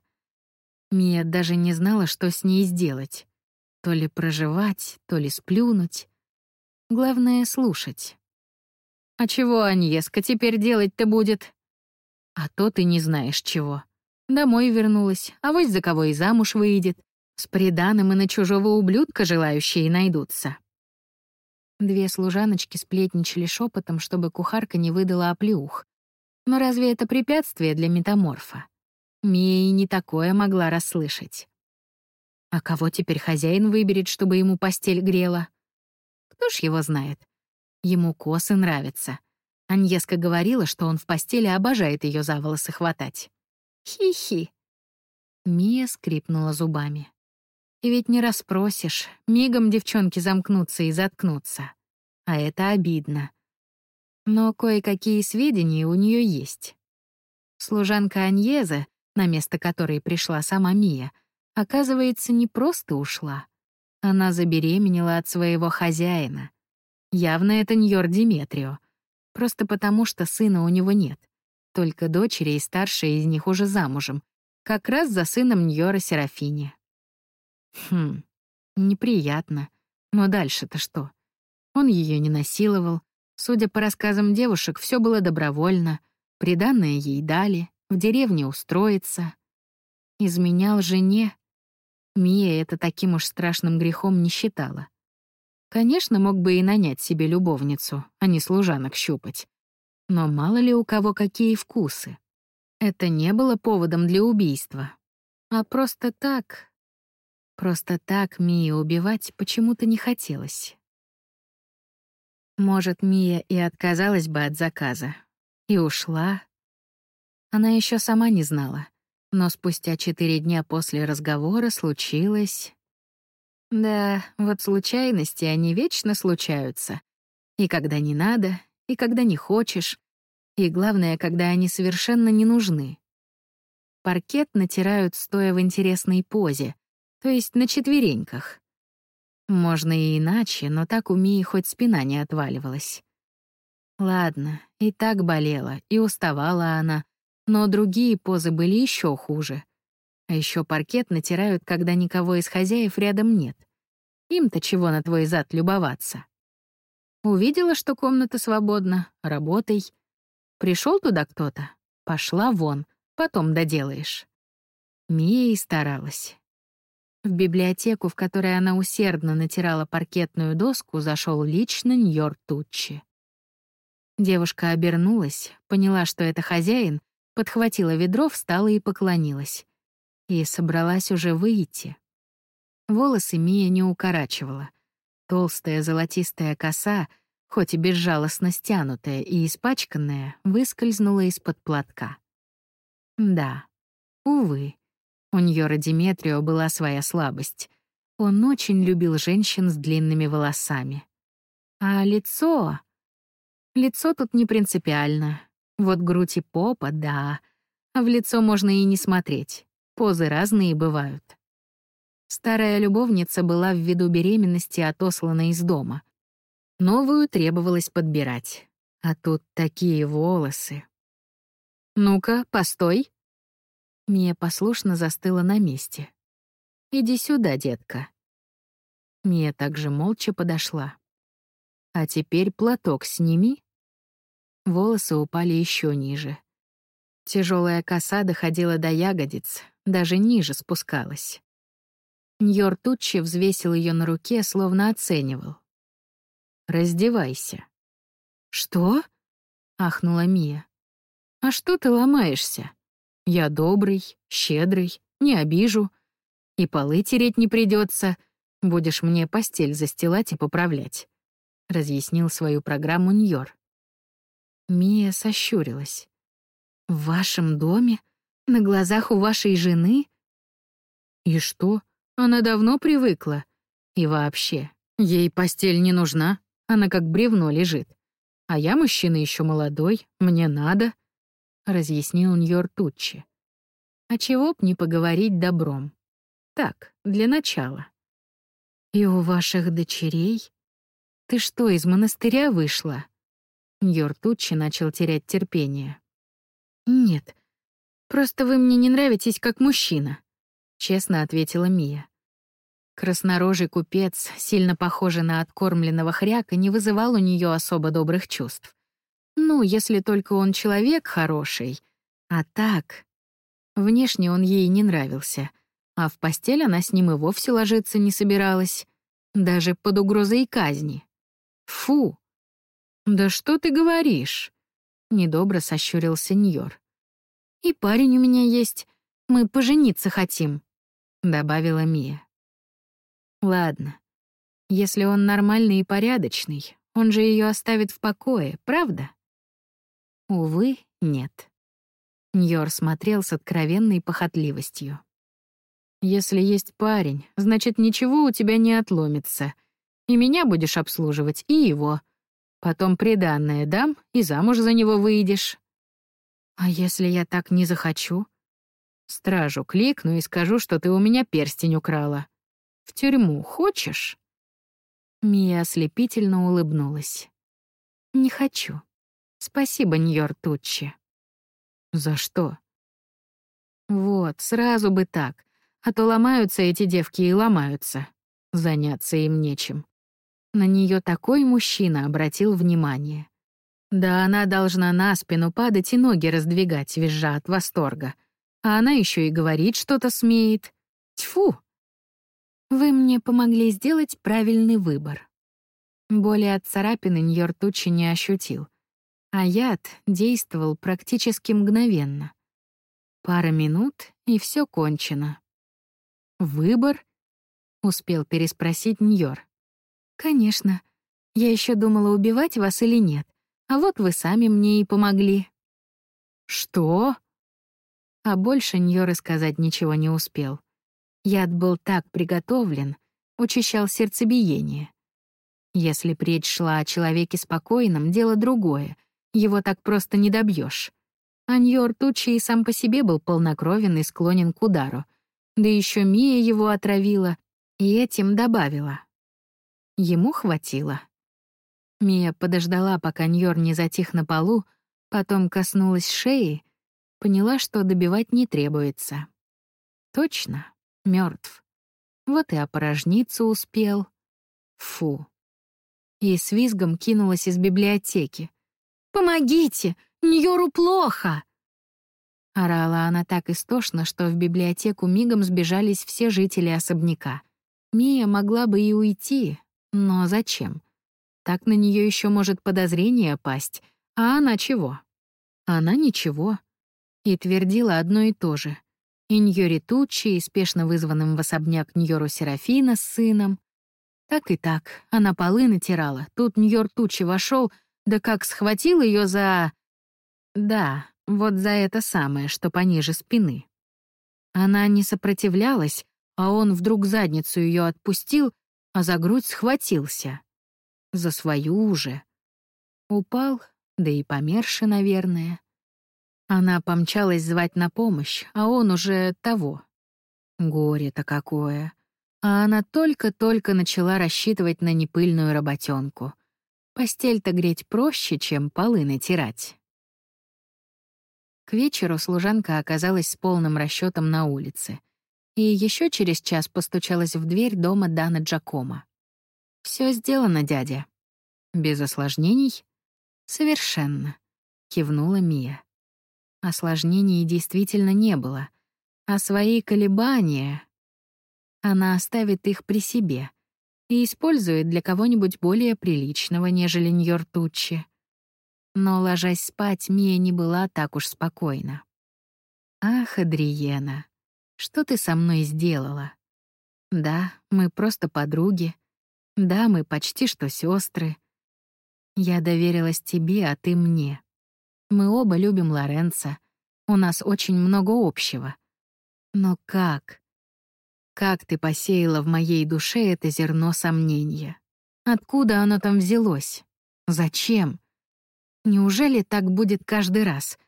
S1: Мия даже не знала, что с ней сделать. То ли проживать, то ли сплюнуть. Главное — слушать. «А чего Аньеска теперь делать-то будет?» «А то ты не знаешь чего. Домой вернулась, а вось за кого и замуж выйдет. С приданым и на чужого ублюдка желающие найдутся. Две служаночки сплетничали шепотом, чтобы кухарка не выдала оплеух. Но разве это препятствие для метаморфа? Мия и не такое могла расслышать. А кого теперь хозяин выберет, чтобы ему постель грела? Кто ж его знает? Ему косы нравятся. Аньеска говорила, что он в постели обожает ее за волосы хватать. Хи-хи. Мия скрипнула зубами. И ведь не расспросишь, мигом девчонки замкнутся и заткнутся. А это обидно. Но кое-какие сведения у нее есть. Служанка Аньеза, на место которой пришла сама Мия, оказывается, не просто ушла. Она забеременела от своего хозяина. Явно это Ньор Диметрио. Просто потому, что сына у него нет. Только дочери и старшая из них уже замужем. Как раз за сыном Ньора Серафини. Хм, неприятно. Но дальше-то что? Он ее не насиловал. Судя по рассказам девушек, все было добровольно. Приданное ей дали, в деревне устроиться. Изменял жене. Мия это таким уж страшным грехом не считала. Конечно, мог бы и нанять себе любовницу, а не служанок щупать. Но мало ли у кого какие вкусы. Это не было поводом для убийства. А просто так... Просто так Мия убивать почему-то не хотелось. Может, Мия и отказалась бы от заказа. И ушла. Она еще сама не знала. Но спустя четыре дня после разговора случилось... Да, вот случайности, они вечно случаются. И когда не надо, и когда не хочешь, и главное, когда они совершенно не нужны. Паркет натирают, стоя в интересной позе, то есть на четвереньках. Можно и иначе, но так у Мии хоть спина не отваливалась. Ладно, и так болела, и уставала она, но другие позы были еще хуже. А еще паркет натирают, когда никого из хозяев рядом нет. Им-то чего на твой зад любоваться? Увидела, что комната свободна, работай. Пришел туда кто-то, пошла вон, потом доделаешь. Мия и старалась. В библиотеку, в которой она усердно натирала паркетную доску, зашел лично Ньор Туччи. Девушка обернулась, поняла, что это хозяин, подхватила ведро, встала и поклонилась. И собралась уже выйти. Волосы Мия не укорачивала. Толстая золотистая коса, хоть и безжалостно стянутая и испачканная, выскользнула из-под платка. Да, увы, у Ньора Диметрио была своя слабость. Он очень любил женщин с длинными волосами. А лицо... Лицо тут не принципиально. Вот грудь и попа, да. А в лицо можно и не смотреть. Позы разные бывают. Старая любовница была в виду беременности отослана из дома. Новую требовалось подбирать. А тут такие волосы. «Ну-ка, постой!» Мия послушно застыла на месте. «Иди сюда, детка». Мия также молча подошла. «А теперь платок сними». Волосы упали еще ниже. Тяжелая коса доходила до ягодиц, даже ниже спускалась. Ньор Туччи взвесил ее на руке, словно оценивал. «Раздевайся». «Что?» — ахнула Мия. «А что ты ломаешься? Я добрый, щедрый, не обижу. И полы тереть не придется. Будешь мне постель застилать и поправлять», — разъяснил свою программу Ньор. Мия сощурилась. «В вашем доме? На глазах у вашей жены?» «И что?» Она давно привыкла. И вообще, ей постель не нужна, она как бревно лежит. А я мужчина еще молодой, мне надо, — разъяснил Ньор Туччи. А чего б не поговорить добром? Так, для начала. И у ваших дочерей? Ты что, из монастыря вышла? Ньор Туччи начал терять терпение. Нет, просто вы мне не нравитесь как мужчина честно ответила Мия. Краснорожий купец, сильно похожий на откормленного хряка, не вызывал у нее особо добрых чувств. Ну, если только он человек хороший. А так... Внешне он ей не нравился, а в постель она с ним и вовсе ложиться не собиралась. Даже под угрозой казни. Фу! «Да что ты говоришь?» — недобро сощурился Ньор. «И парень у меня есть. Мы пожениться хотим». — добавила Мия. «Ладно. Если он нормальный и порядочный, он же ее оставит в покое, правда?» Увы, нет. Ньор смотрел с откровенной похотливостью. Если есть парень, значит, ничего у тебя не отломится. И меня будешь обслуживать, и его. Потом приданное дам, и замуж за него выйдешь. А если я так не захочу? Стражу кликну и скажу, что ты у меня перстень украла. В тюрьму хочешь? Мия ослепительно улыбнулась. Не хочу. Спасибо, Ньор Туччи. За что? Вот, сразу бы так. А то ломаются эти девки и ломаются. Заняться им нечем. На нее такой мужчина обратил внимание. Да она должна на спину падать и ноги раздвигать, визжа от восторга. А она еще и говорит что-то смеет. Тьфу! Вы мне помогли сделать правильный выбор. Боли от царапины Ньор Тучи не ощутил, а яд действовал практически мгновенно. Пара минут, и все кончено. «Выбор?» — успел переспросить Ньор. «Конечно. Я еще думала, убивать вас или нет. А вот вы сами мне и помогли». «Что?» А больше Ньор сказать ничего не успел. Яд был так приготовлен, учащал сердцебиение. Если речь шла о человеке спокойном, дело другое. Его так просто не добьешь. Аньор Тучи и сам по себе был полнокровен и склонен к удару. Да еще Мия его отравила и этим добавила. Ему хватило. Мия подождала, пока Ньор не затих на полу, потом коснулась шеи, поняла, что добивать не требуется. Точно, мертв. Вот и опорожниться успел. Фу. И с визгом кинулась из библиотеки. «Помогите! Ньору плохо!» Орала она так истошно, что в библиотеку мигом сбежались все жители особняка. Мия могла бы и уйти, но зачем? Так на нее еще может подозрение пасть. А она чего? Она ничего. И твердила одно и то же. И Ньори Тучи, спешно вызванным в особняк Ньору Серафина с сыном. Так и так, она полы натирала. Тут Ньор Тучи вошел, да как схватил ее за... Да, вот за это самое, что пониже спины. Она не сопротивлялась, а он вдруг задницу ее отпустил, а за грудь схватился за свою уже. Упал, да и померши, наверное. Она помчалась звать на помощь, а он уже того. Горе-то какое. А она только-только начала рассчитывать на непыльную работенку. Постель-то греть проще, чем полы натирать. К вечеру служанка оказалась с полным расчетом на улице. И еще через час постучалась в дверь дома Дана Джакома. Все сделано, дядя. Без осложнений? Совершенно, кивнула Мия. Осложнений действительно не было, а свои колебания она оставит их при себе и использует для кого-нибудь более приличного, нежели Ньор Туччи. Но, ложась спать, Мия не была так уж спокойна. «Ах, Адриена, что ты со мной сделала? Да, мы просто подруги, да, мы почти что сестры. Я доверилась тебе, а ты мне. Мы оба любим Лоренца. У нас очень много общего. Но как? Как ты посеяла в моей душе это зерно сомнения? Откуда оно там взялось? Зачем? Неужели так будет каждый раз?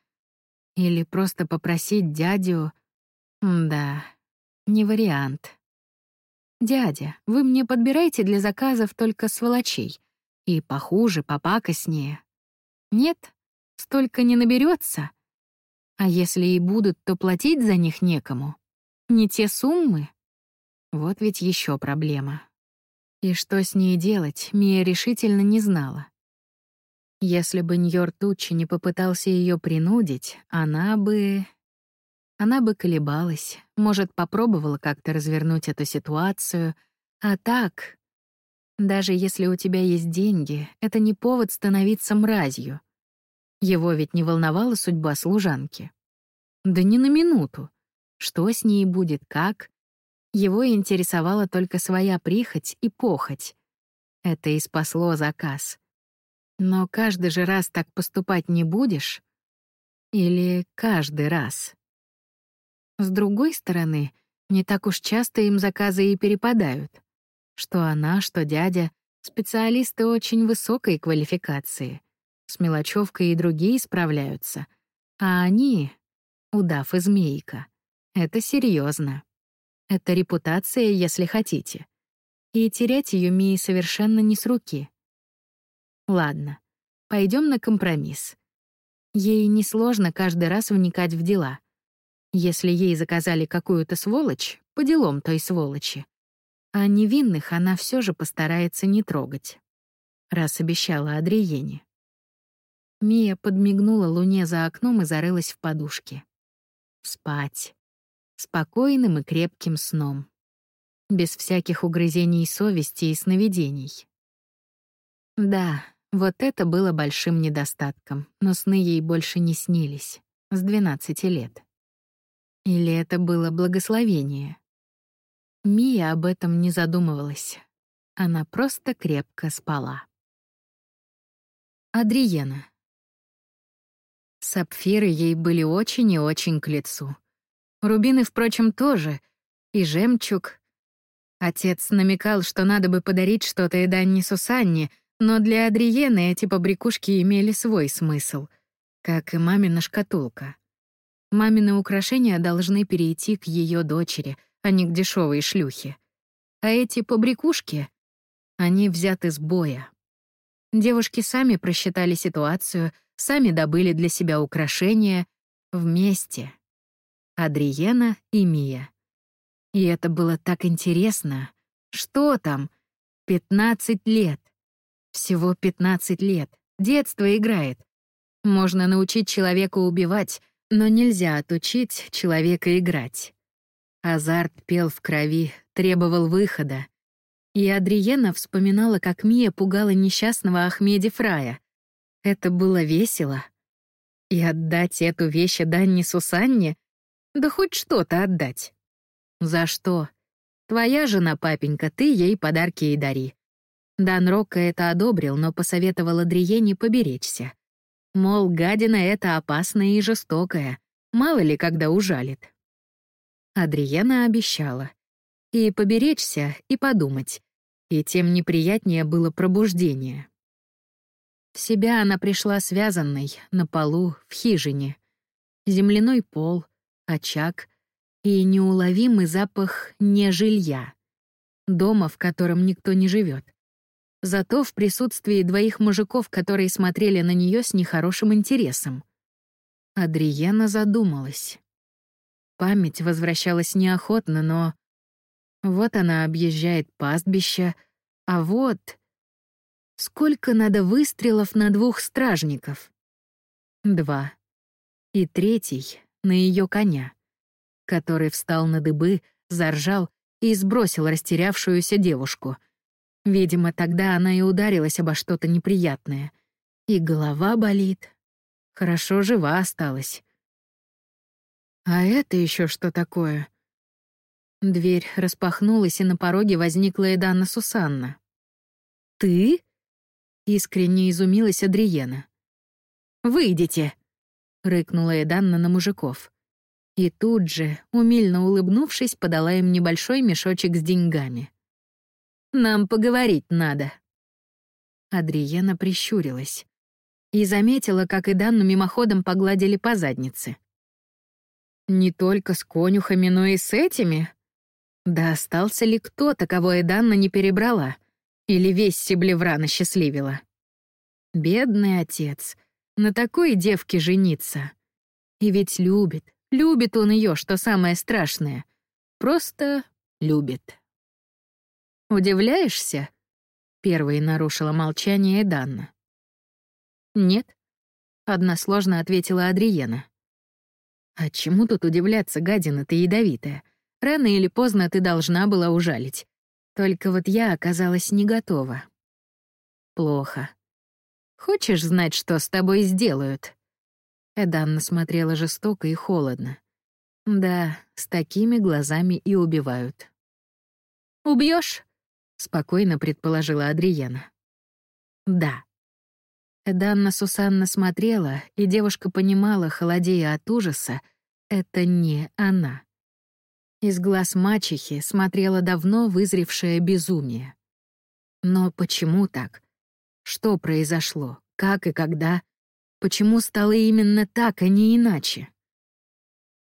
S1: Или просто попросить дядю... Да, не вариант. «Дядя, вы мне подбираете для заказов только сволочей. И похуже, попакостнее. Нет, столько не наберется. А если и будут, то платить за них некому. Не те суммы. Вот ведь еще проблема. И что с ней делать, Мия решительно не знала. Если бы Ньор Тучи не попытался ее принудить, она бы... Она бы колебалась, может, попробовала как-то развернуть эту ситуацию, а так... Даже если у тебя есть деньги, это не повод становиться мразью. Его ведь не волновала судьба служанки. Да не на минуту. Что с ней будет, как? Его интересовала только своя прихоть и похоть. Это и спасло заказ. Но каждый же раз так поступать не будешь? Или каждый раз? С другой стороны, Не так уж часто им заказы и перепадают. Что она, что дядя — специалисты очень высокой квалификации. С мелочевкой и другие справляются. А они — удав и змейка. Это серьезно. Это репутация, если хотите. И терять ее Мии совершенно не с руки. Ладно, пойдем на компромисс. Ей несложно каждый раз вникать в дела. Если ей заказали какую-то сволочь, по делам той сволочи. А невинных она все же постарается не трогать. Раз обещала Адриене. Мия подмигнула луне за окном и зарылась в подушке. Спать. Спокойным и крепким сном без всяких угрызений совести и сновидений. Да, вот это было большим недостатком, но сны ей больше не снились. С 12 лет. Или это было благословение? Мия об этом не задумывалась. Она просто крепко спала. Адриена. Сапфиры ей были очень и очень к лицу. Рубины, впрочем, тоже. И жемчуг, Отец намекал, что надо бы подарить что-то и Данне Сусанне, но для Адриены эти побрякушки имели свой смысл, как и мамина шкатулка. Мамины украшения должны перейти к ее дочери, а не к дешевой шлюхе. А эти побрякушки, они взяты с боя. Девушки сами просчитали ситуацию, сами добыли для себя украшения вместе. Адриена и Мия. И это было так интересно. Что там? 15 лет. Всего 15 лет. Детство играет. Можно научить человека убивать, но нельзя отучить человека играть. Азарт пел в крови, требовал выхода. И Адриена вспоминала, как Мия пугала несчастного Ахмеди Фрая. Это было весело. И отдать эту вещь Данне Сусанне? Да хоть что-то отдать. «За что?» «Твоя жена, папенька, ты ей подарки и дари». Дан Рокко это одобрил, но посоветовал Адриене поберечься. Мол, гадина это опасная и жестокая, мало ли когда ужалит. Адриена обещала. И поберечься, и подумать. И тем неприятнее было пробуждение. В себя она пришла связанной, на полу, в хижине. Земляной пол, очаг, и неуловимый запах не жилья, дома, в котором никто не живет. Зато в присутствии двоих мужиков, которые смотрели на нее с нехорошим интересом. Адриена задумалась. Память возвращалась неохотно, но... Вот она объезжает пастбище, а вот... Сколько надо выстрелов на двух стражников? Два. И третий — на ее коня который встал на дыбы, заржал и сбросил растерявшуюся девушку. Видимо, тогда она и ударилась обо что-то неприятное. И голова болит. Хорошо жива осталась. А это еще что такое? Дверь распахнулась, и на пороге возникла Эдана Сусанна. «Ты?» — искренне изумилась Адриена. «Выйдите!» — рыкнула Эданна на мужиков. И тут же, умильно улыбнувшись, подала им небольшой мешочек с деньгами. «Нам поговорить надо». Адриена прищурилась и заметила, как и Данну мимоходом погладили по заднице. «Не только с конюхами, но и с этими?» Да остался ли кто-то, кого Эданна не перебрала? Или весь Сиблеврана счастливила? Бедный отец. На такой девке жениться. И ведь любит, Любит он ее, что самое страшное. Просто любит. «Удивляешься?» — первой нарушила молчание Эданна. «Нет», — односложно ответила Адриена. «А чему тут удивляться, гадина ты ядовитая? Рано или поздно ты должна была ужалить. Только вот я оказалась не готова». «Плохо. Хочешь знать, что с тобой сделают?» Эданна смотрела жестоко и холодно. Да, с такими глазами и убивают. Убьешь? Спокойно предположила Адриена. Да. Эданна Сусанна смотрела, и девушка понимала, холодея от ужаса, это не она. Из глаз мачехи смотрело давно вызревшее безумие. Но почему так? Что произошло? Как и когда? Почему стало именно так, а не иначе?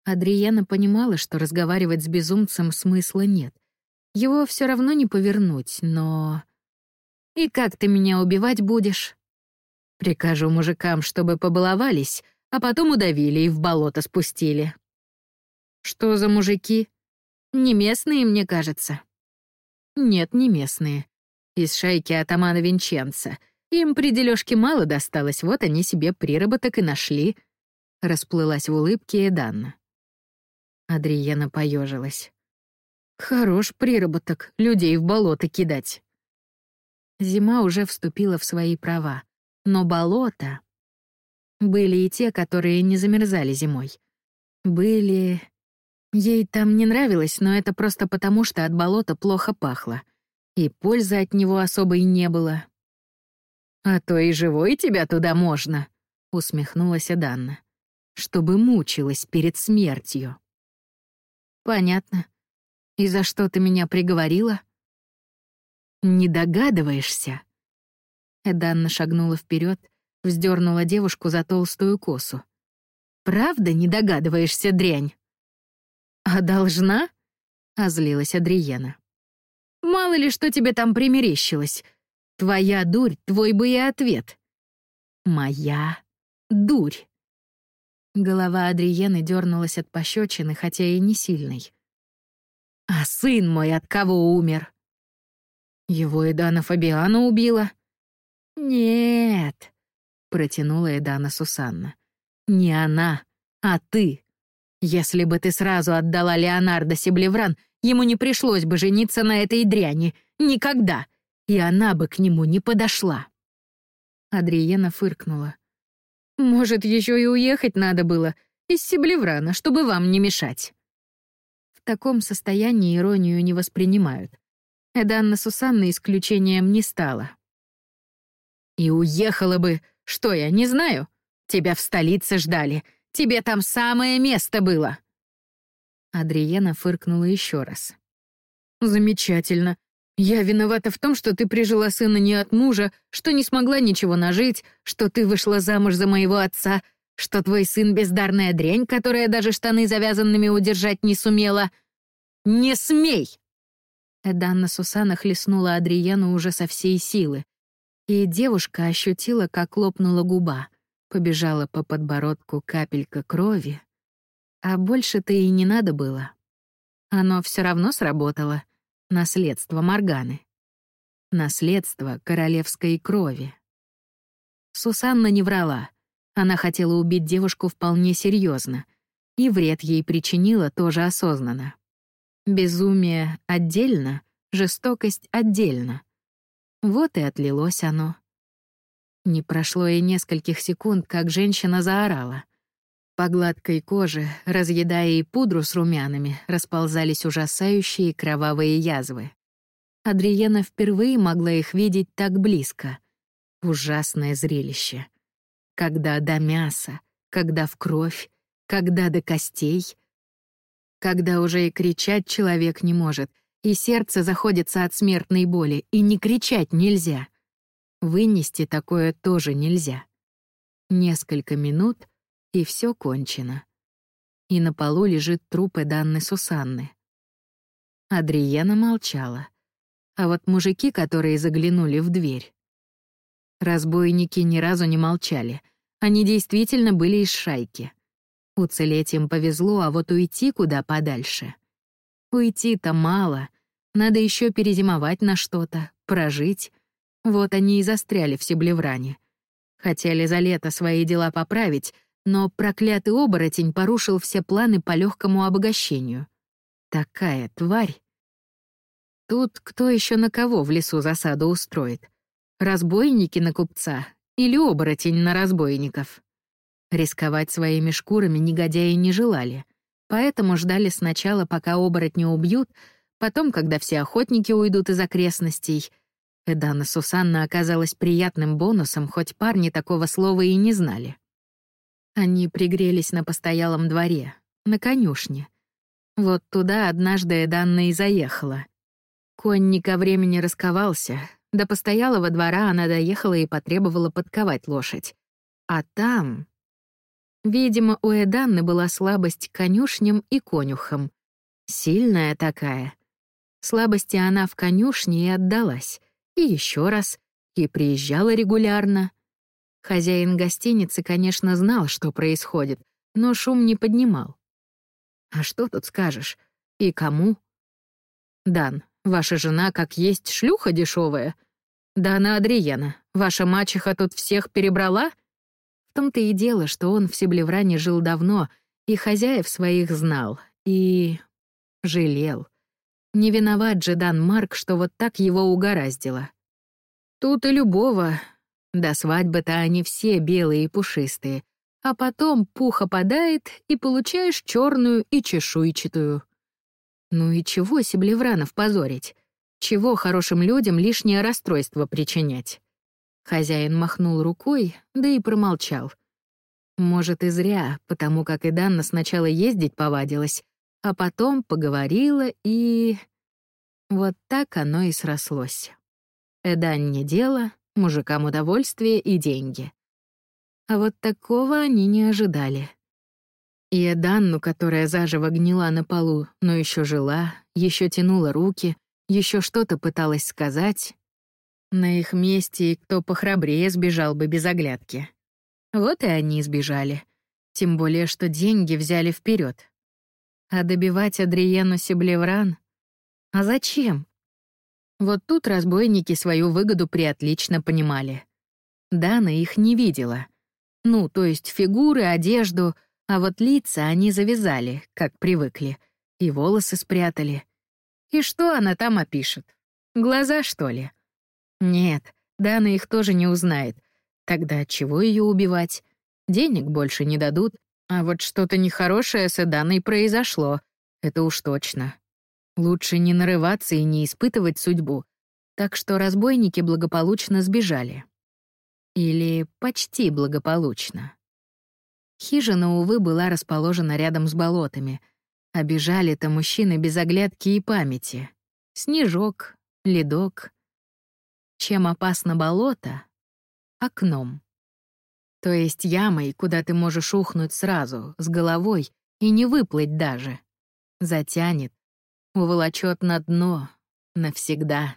S1: Адриена понимала, что разговаривать с безумцем смысла нет. Его все равно не повернуть, но... «И как ты меня убивать будешь?» «Прикажу мужикам, чтобы побаловались, а потом удавили и в болото спустили». «Что за мужики?» «Не местные, мне кажется». «Нет, не местные. Из шайки атамана Винченца. Им при дележке мало досталось, вот они себе приработок и нашли». Расплылась в улыбке Эданна. Адриена поежилась. Хорош приработок людей в болото кидать. Зима уже вступила в свои права, но болото... Были и те, которые не замерзали зимой. Были... Ей там не нравилось, но это просто потому, что от болота плохо пахло. И пользы от него особой не было. «А то и живой тебя туда можно», — усмехнулась Данна. «Чтобы мучилась перед смертью». Понятно. И за что ты меня приговорила? Не догадываешься? Эданна шагнула вперед, вздернула девушку за толстую косу. Правда не догадываешься, дрянь? А должна? Озлилась Адриена. Мало ли что тебе там примерещилось. Твоя дурь, твой бы и ответ. Моя дурь. Голова Адриены дернулась от пощечины, хотя и не сильной. «А сын мой от кого умер?» «Его Эдана Фабиана убила?» «Нет», — протянула Эдана Сусанна. «Не она, а ты. Если бы ты сразу отдала Леонардо Сиблевран, ему не пришлось бы жениться на этой дряни. Никогда. И она бы к нему не подошла». Адриена фыркнула. Может, еще и уехать надо было из Сиблеврана, чтобы вам не мешать. Таком состоянии иронию не воспринимают. Эданна Сусанна исключением не стала. И уехала бы, что я не знаю. Тебя в столице ждали. Тебе там самое место было. Адриена фыркнула еще раз. Замечательно. Я виновата в том, что ты прижила сына не от мужа, что не смогла ничего нажить, что ты вышла замуж за моего отца, что твой сын бездарная дрянь, которая даже штаны завязанными удержать не сумела. Не смей!» Эданна Сусана хлестнула Адриену уже со всей силы, и девушка ощутила, как лопнула губа, побежала по подбородку капелька крови. А больше-то и не надо было. Оно все равно сработало — Наследство Морганы. Наследство королевской крови. Сусанна не врала. Она хотела убить девушку вполне серьезно, и вред ей причинила тоже осознанно. Безумие отдельно, жестокость отдельно. Вот и отлилось оно. Не прошло и нескольких секунд, как женщина заорала — по гладкой коже, разъедая и пудру с румянами, расползались ужасающие кровавые язвы. Адриена впервые могла их видеть так близко. Ужасное зрелище. Когда до мяса, когда в кровь, когда до костей. Когда уже и кричать человек не может, и сердце заходится от смертной боли, и не кричать нельзя. Вынести такое тоже нельзя. Несколько минут — и все кончено. И на полу лежит труп Эданны Сусанны. Адриена молчала. А вот мужики, которые заглянули в дверь. Разбойники ни разу не молчали. Они действительно были из шайки. Уцелеть им повезло, а вот уйти куда подальше. Уйти-то мало. Надо еще перезимовать на что-то, прожить. Вот они и застряли в Себлевране. Хотели за лето свои дела поправить, но проклятый оборотень порушил все планы по легкому обогащению. Такая тварь. Тут кто еще на кого в лесу засаду устроит? Разбойники на купца или оборотень на разбойников? Рисковать своими шкурами негодяи не желали, поэтому ждали сначала, пока оборотня убьют, потом, когда все охотники уйдут из окрестностей. Эдана Сусанна оказалась приятным бонусом, хоть парни такого слова и не знали. Они пригрелись на постоялом дворе, на конюшне. Вот туда однажды Эданна и заехала. Конь не ко времени расковался. До постоялого двора она доехала и потребовала подковать лошадь. А там... Видимо, у Эданны была слабость к конюшням и конюхам. Сильная такая. Слабости она в конюшне и отдалась. И еще раз. И приезжала регулярно. Хозяин гостиницы, конечно, знал, что происходит, но шум не поднимал. А что тут скажешь? И кому? Дан, ваша жена как есть шлюха дешевая. Дана Адриена, ваша мачеха тут всех перебрала? В том-то и дело, что он в Себлевране жил давно, и хозяев своих знал, и... жалел. Не виноват же Дан Марк, что вот так его угораздило. Тут и любого, до свадьбы-то они все белые и пушистые, а потом пух опадает, и получаешь черную и чешуйчатую. Ну и чего Себлевранов позорить? Чего хорошим людям лишнее расстройство причинять? Хозяин махнул рукой, да и промолчал. Может, и зря, потому как и Данна сначала ездить повадилась, а потом поговорила и... Вот так оно и срослось. Эдан не дело, мужикам удовольствие и деньги. А вот такого они не ожидали. И Данну, которая заживо гнила на полу, но еще жила, еще тянула руки, еще что-то пыталась сказать. На их месте кто похрабрее сбежал бы без оглядки. Вот и они сбежали. Тем более, что деньги взяли вперед. А добивать Адриену Себлевран? А зачем? Вот тут разбойники свою выгоду приотлично понимали. Дана их не видела. Ну, то есть фигуры, одежду, а вот лица они завязали, как привыкли, и волосы спрятали. И что она там опишет? Глаза, что ли? Нет, Дана их тоже не узнает. Тогда чего ее убивать? Денег больше не дадут, а вот что-то нехорошее с Эданой произошло. Это уж точно. Лучше не нарываться и не испытывать судьбу. Так что разбойники благополучно сбежали. Или почти благополучно. Хижина, увы, была расположена рядом с болотами. Обежали-то мужчины без оглядки и памяти. Снежок, ледок. Чем опасно болото? Окном. То есть ямой, куда ты можешь ухнуть сразу, с головой, и не выплыть даже. Затянет, уволочет на дно навсегда.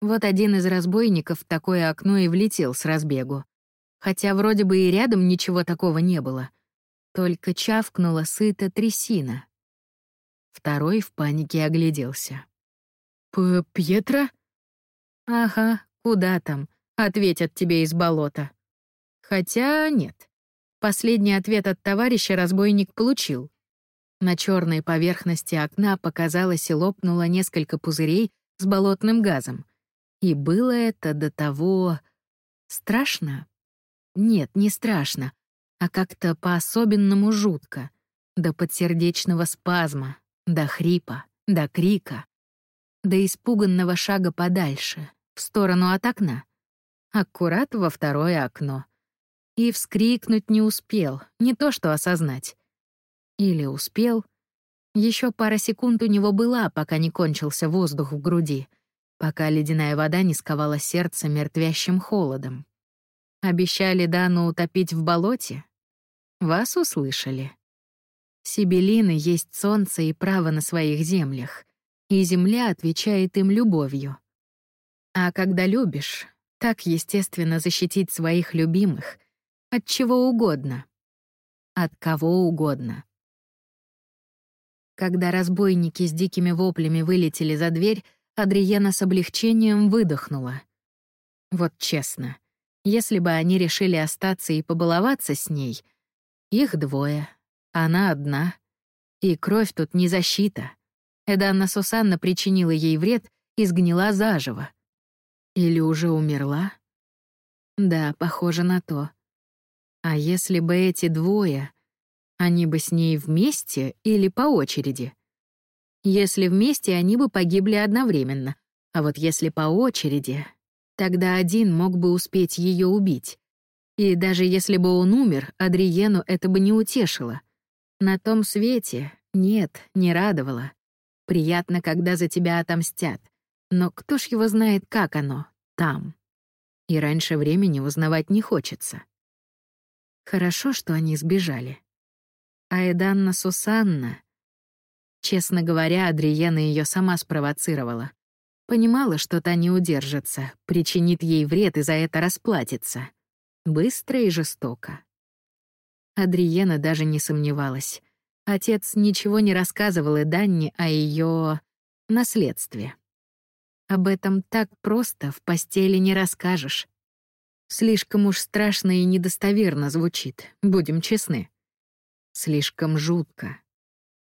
S1: Вот один из разбойников в такое окно и влетел с разбегу. Хотя вроде бы и рядом ничего такого не было. Только чавкнула сыта трясина. Второй в панике огляделся. «П «Пьетро?» «Ага, куда там?» — ответят тебе из болота. Хотя нет. Последний ответ от товарища разбойник получил. На черной поверхности окна показалось и лопнуло несколько пузырей с болотным газом. И было это до того... страшно? Нет, не страшно, а как-то по-особенному жутко. До подсердечного спазма, до хрипа, до крика, до испуганного шага подальше, в сторону от окна. Аккурат во второе окно. И вскрикнуть не успел, не то что осознать. Или успел. Еще пара секунд у него была, пока не кончился воздух в груди, пока ледяная вода не сковала сердце мертвящим холодом. Обещали Дану утопить в болоте? Вас услышали. Сибелины есть солнце и право на своих землях, и земля отвечает им любовью. А когда любишь, так естественно защитить своих любимых от чего угодно. От кого угодно. Когда разбойники с дикими воплями вылетели за дверь, Адриена с облегчением выдохнула. Вот честно, если бы они решили остаться и побаловаться с ней, их двое, она одна, и кровь тут не защита. Эданна Сусанна причинила ей вред и сгнила заживо. Или уже умерла? Да, похоже на то. А если бы эти двое, они бы с ней вместе или по очереди? Если вместе, они бы погибли одновременно, а вот если по очереди, тогда один мог бы успеть ее убить. И даже если бы он умер, Адриену это бы не утешило. На том свете Нет, не радовало. Приятно, когда за тебя отомстят. Но кто ж его знает, как оно там? И раньше времени узнавать не хочется. Хорошо, что они сбежали. А Эданна Сусанна... Честно говоря, Адриена ее сама спровоцировала. Понимала, что та не удержится, причинит ей вред и за это расплатится. Быстро и жестоко. Адриена даже не сомневалась. Отец ничего не рассказывал и о ее наследстве. Об этом так просто в постели не расскажешь. Слишком уж страшно и недостоверно звучит, будем честны. Слишком жутко.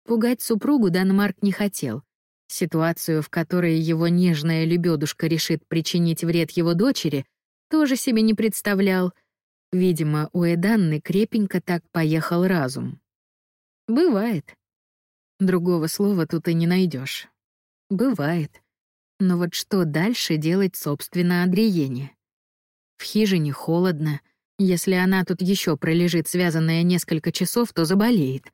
S1: Пугать супругу Данмарк не хотел. Ситуацию, в которой его нежная лебедушка решит причинить вред его дочери, тоже себе не представлял. Видимо, у Эданны крепенько так поехал разум. Бывает. Другого слова тут и не найдешь. Бывает. Но вот что дальше делать, собственно, Адриене? В хижине холодно. Если она тут еще пролежит связанная несколько часов, то заболеет.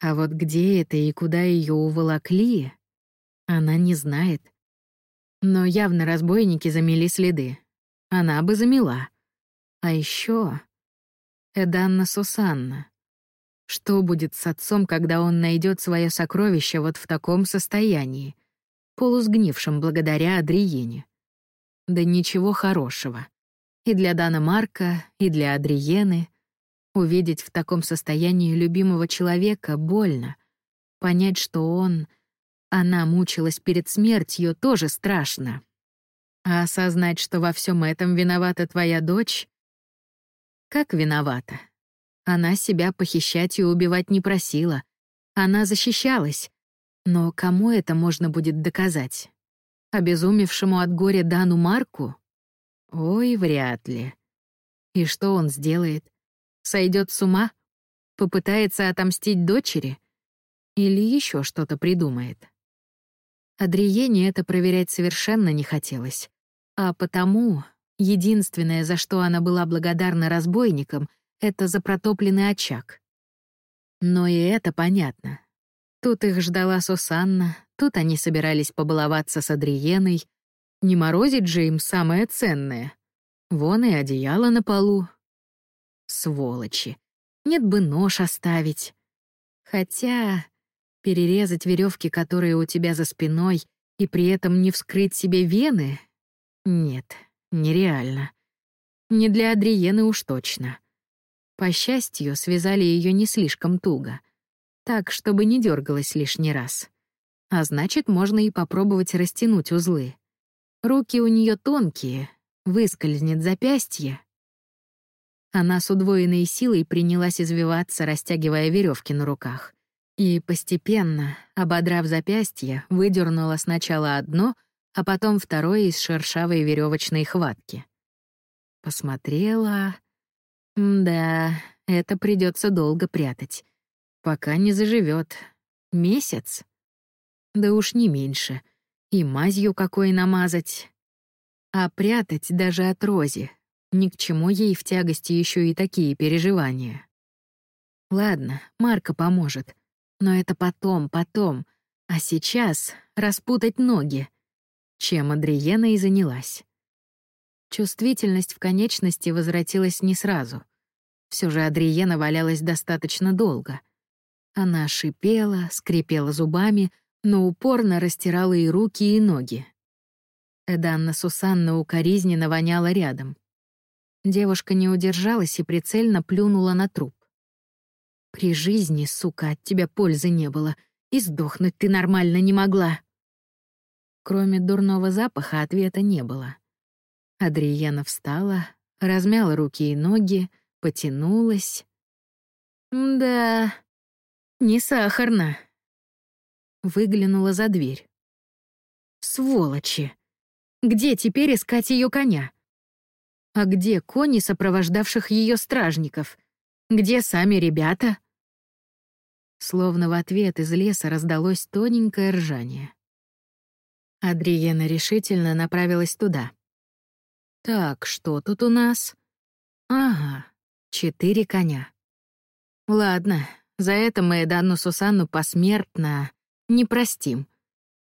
S1: А вот где это и куда ее уволокли, она не знает. Но явно разбойники замели следы. Она бы замела. А еще Эданна Сусанна. Что будет с отцом, когда он найдет свое сокровище вот в таком состоянии, полусгнившем благодаря Адриене? Да ничего хорошего. И для Дана Марка, и для Адриены. Увидеть в таком состоянии любимого человека больно. Понять, что он... Она мучилась перед смертью, тоже страшно. А осознать, что во всем этом виновата твоя дочь... Как виновата? Она себя похищать и убивать не просила. Она защищалась. Но кому это можно будет доказать? Обезумевшему от горя Дану Марку? Ой, вряд ли. И что он сделает? Сойдет с ума? Попытается отомстить дочери? Или еще что-то придумает? Адриене это проверять совершенно не хотелось. А потому единственное, за что она была благодарна разбойникам — это за протопленный очаг. Но и это понятно. Тут их ждала Сусанна, тут они собирались побаловаться с Адриеной. Не морозить же им самое ценное. Вон и одеяло на полу. Сволочи. Нет бы нож оставить. Хотя перерезать веревки, которые у тебя за спиной, и при этом не вскрыть себе вены? Нет, нереально. Не для Адриены уж точно. По счастью, связали ее не слишком туго. Так, чтобы не дергалась лишний раз. А значит, можно и попробовать растянуть узлы. Руки у нее тонкие, выскользнет запястье. Она с удвоенной силой принялась извиваться, растягивая веревки на руках. И постепенно, ободрав запястье, выдернула сначала одно, а потом второе из шершавой веревочной хватки. Посмотрела да, это придется долго прятать. Пока не заживет. Месяц? Да уж не меньше. И мазью какой намазать. А прятать даже от Рози. Ни к чему ей в тягости еще и такие переживания. Ладно, Марка поможет. Но это потом, потом. А сейчас распутать ноги. Чем Адриена и занялась. Чувствительность в конечности возвратилась не сразу. Все же Адриена валялась достаточно долго. Она шипела, скрипела зубами, но упорно растирала и руки, и ноги. Эданна Сусанна укоризненно воняла рядом. Девушка не удержалась и прицельно плюнула на труп. «При жизни, сука, от тебя пользы не было, и сдохнуть ты нормально не могла». Кроме дурного запаха ответа не было. Адриена встала, размяла руки и ноги, потянулась. Да, не сахарно. Выглянула за дверь. Сволочи! Где теперь искать ее коня? А где кони, сопровождавших ее стражников? Где сами ребята? Словно в ответ из леса раздалось тоненькое ржание. Адриена решительно направилась туда. «Так, что тут у нас?» «Ага, Четыре коня. Ладно, За это мы Эдану Сусанну посмертно не простим.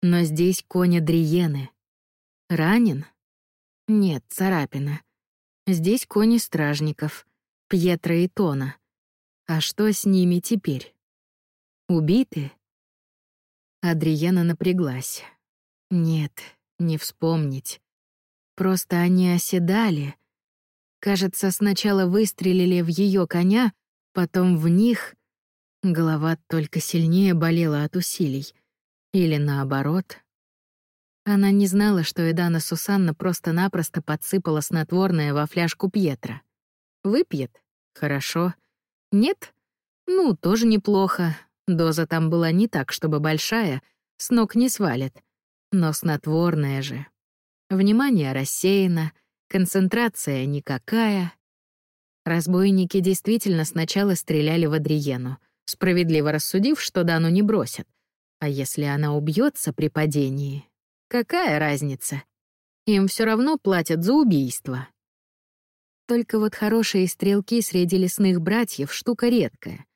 S1: Но здесь кони Дриены. Ранен? Нет, царапина. Здесь кони стражников, Пьетро и Тона. А что с ними теперь? Убиты? Адриена напряглась. Нет, не вспомнить. Просто они оседали. Кажется, сначала выстрелили в ее коня, потом в них. Голова только сильнее болела от усилий. Или наоборот. Она не знала, что Эдана Сусанна просто-напросто подсыпала снотворное во фляжку Пьетра. Выпьет? Хорошо. Нет? Ну, тоже неплохо. Доза там была не так, чтобы большая, с ног не свалит. Но снотворное же. Внимание рассеяно, концентрация никакая. Разбойники действительно сначала стреляли в Адриену, справедливо рассудив, что Дану не бросят. А если она убьется при падении, какая разница? Им все равно платят за убийство. Только вот хорошие стрелки среди лесных братьев — штука редкая.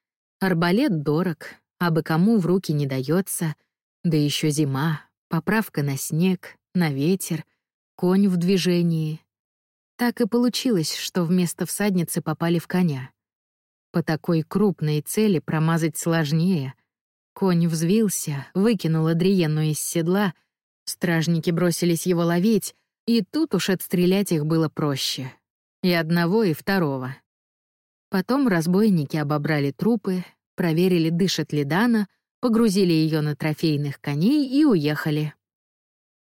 S1: Арбалет дорог, а бы кому в руки не дается, да еще зима, поправка на снег, на ветер, конь в движении. Так и получилось, что вместо всадницы попали в коня. По такой крупной цели промазать сложнее. Конь взвился, выкинул Адриену из седла, стражники бросились его ловить, и тут уж отстрелять их было проще. И одного, и второго. Потом разбойники обобрали трупы, проверили, дышит ли Дана, погрузили ее на трофейных коней и уехали.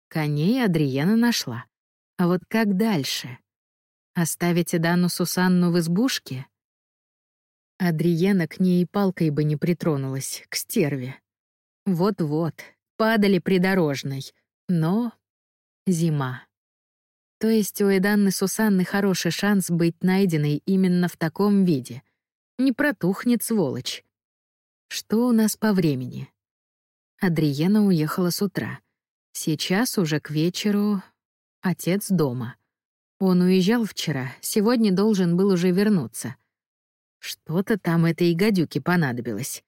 S1: Коней Адриена нашла. А вот как дальше? Оставите Дану Сусанну в избушке? Адриена к ней палкой бы не притронулась, к стерве. Вот-вот, падали придорожной. Но зима. То есть у Эданны Сусанны хороший шанс быть найденной именно в таком виде. Не протухнет сволочь. Что у нас по времени? Адриена уехала с утра. Сейчас уже к вечеру отец дома. Он уезжал вчера, сегодня должен был уже вернуться. Что-то там этой гадюке понадобилось.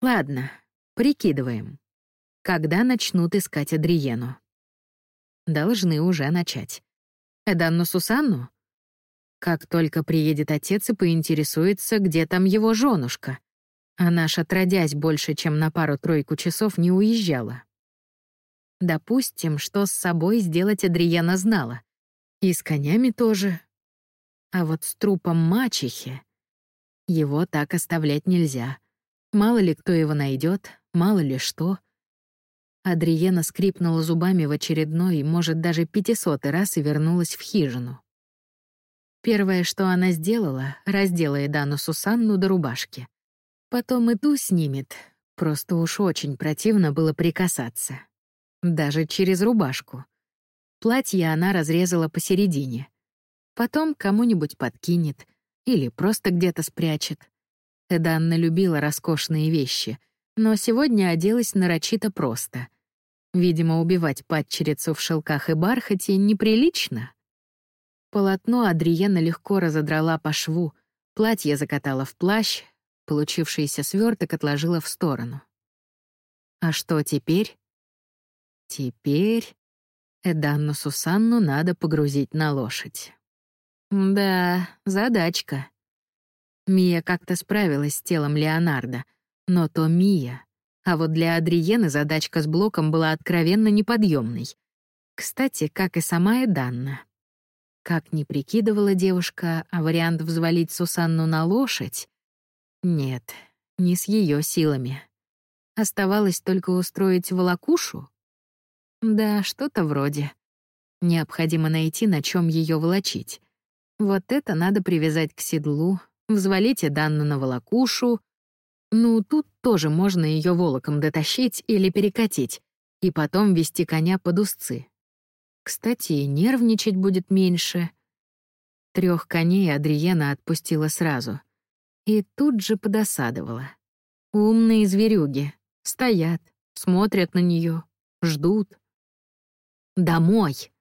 S1: Ладно, прикидываем. Когда начнут искать Адриену? Должны уже начать. Эданну Сусанну? Как только приедет отец и поинтересуется, где там его женушка. А наша, отродясь больше, чем на пару-тройку часов, не уезжала. Допустим, что с собой сделать Адриена знала. И с конями тоже. А вот с трупом мачехи... Его так оставлять нельзя. Мало ли кто его найдет, мало ли что — Адриена скрипнула зубами в очередной, может, даже пятисотый раз и вернулась в хижину. Первое, что она сделала, раздела Эдану Сусанну до рубашки. Потом и ту снимет, просто уж очень противно было прикасаться. Даже через рубашку. Платье она разрезала посередине. Потом кому-нибудь подкинет или просто где-то спрячет. Эданна любила роскошные вещи — но сегодня оделась нарочито просто. Видимо, убивать падчерицу в шелках и бархате неприлично. Полотно Адриена легко разодрала по шву, платье закатала в плащ, получившийся сверток отложила в сторону. А что теперь? Теперь Эданну Сусанну надо погрузить на лошадь. Да, задачка. Мия как-то справилась с телом Леонардо, но то Мия. А вот для Адриены задачка с блоком была откровенно неподъемной. Кстати, как и сама Эданна. Как ни прикидывала девушка, а вариант взвалить Сусанну на лошадь? Нет, не с ее силами. Оставалось только устроить волокушу? Да, что-то вроде. Необходимо найти, на чем ее волочить. Вот это надо привязать к седлу, взвалить Эданну на волокушу — ну, тут тоже можно ее волоком дотащить или перекатить, и потом вести коня под узцы. Кстати, нервничать будет меньше. Трех коней Адриена отпустила сразу. И тут же подосадовала. Умные зверюги. Стоят, смотрят на нее, ждут. Домой.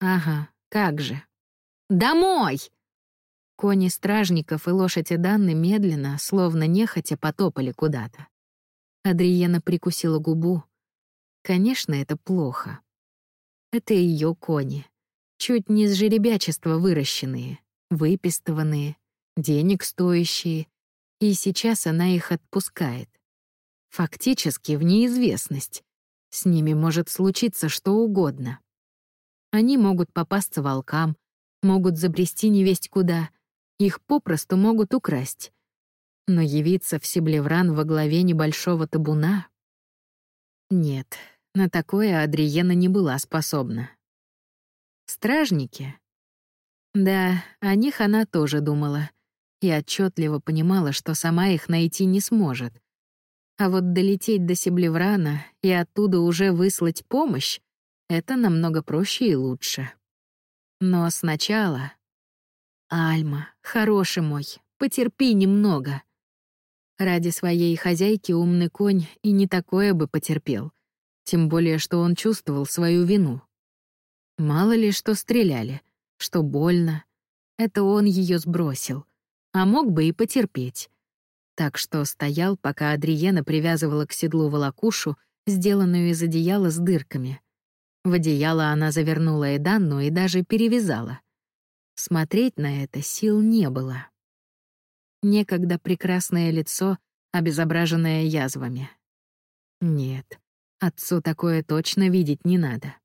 S1: Ага, как же. Домой! Кони стражников и лошади Данны медленно, словно нехотя, потопали куда-то. Адриена прикусила губу. Конечно, это плохо. Это ее кони. Чуть не с жеребячества выращенные, выпистыванные, денег стоящие. И сейчас она их отпускает. Фактически в неизвестность. С ними может случиться что угодно. Они могут попасться волкам, могут забрести невесть куда — их попросту могут украсть. Но явиться в Сиблевран во главе небольшого табуна? Нет, на такое Адриена не была способна. Стражники? Да, о них она тоже думала и отчетливо понимала, что сама их найти не сможет. А вот долететь до Сиблеврана и оттуда уже выслать помощь — это намного проще и лучше. Но сначала «Альма, хороший мой, потерпи немного». Ради своей хозяйки умный конь и не такое бы потерпел, тем более что он чувствовал свою вину. Мало ли что стреляли, что больно. Это он ее сбросил, а мог бы и потерпеть. Так что стоял, пока Адриена привязывала к седлу волокушу, сделанную из одеяла с дырками. В одеяло она завернула Эданну и даже перевязала — Смотреть на это сил не было. Некогда прекрасное лицо, обезображенное язвами. Нет, отцу такое точно видеть не надо.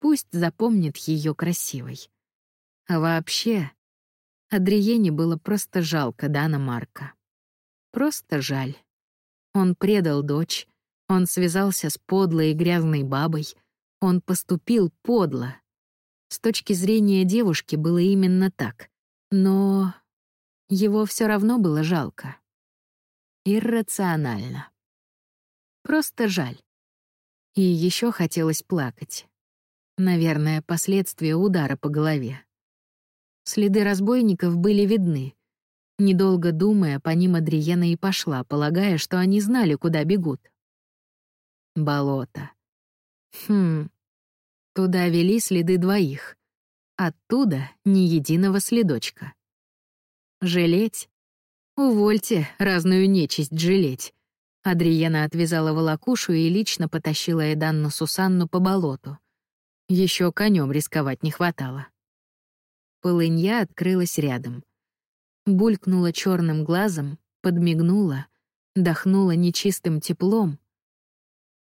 S1: Пусть запомнит ее красивой. А вообще, Адриене было просто жалко Дана Марка. Просто жаль. Он предал дочь, он связался с подлой и грязной бабой, он поступил подло. С точки зрения девушки было именно так. Но его все равно было жалко. Иррационально. Просто жаль. И еще хотелось плакать. Наверное, последствия удара по голове. Следы разбойников были видны. Недолго думая, по ним Адриена и пошла, полагая, что они знали, куда бегут. Болото. Хм, Туда вели следы двоих. Оттуда ни единого следочка. Жалеть? Увольте разную нечисть жалеть. Адриена отвязала волокушу и лично потащила Эданну Сусанну по болоту. Еще конем рисковать не хватало. Полынья открылась рядом. Булькнула черным глазом, подмигнула, дохнула нечистым теплом,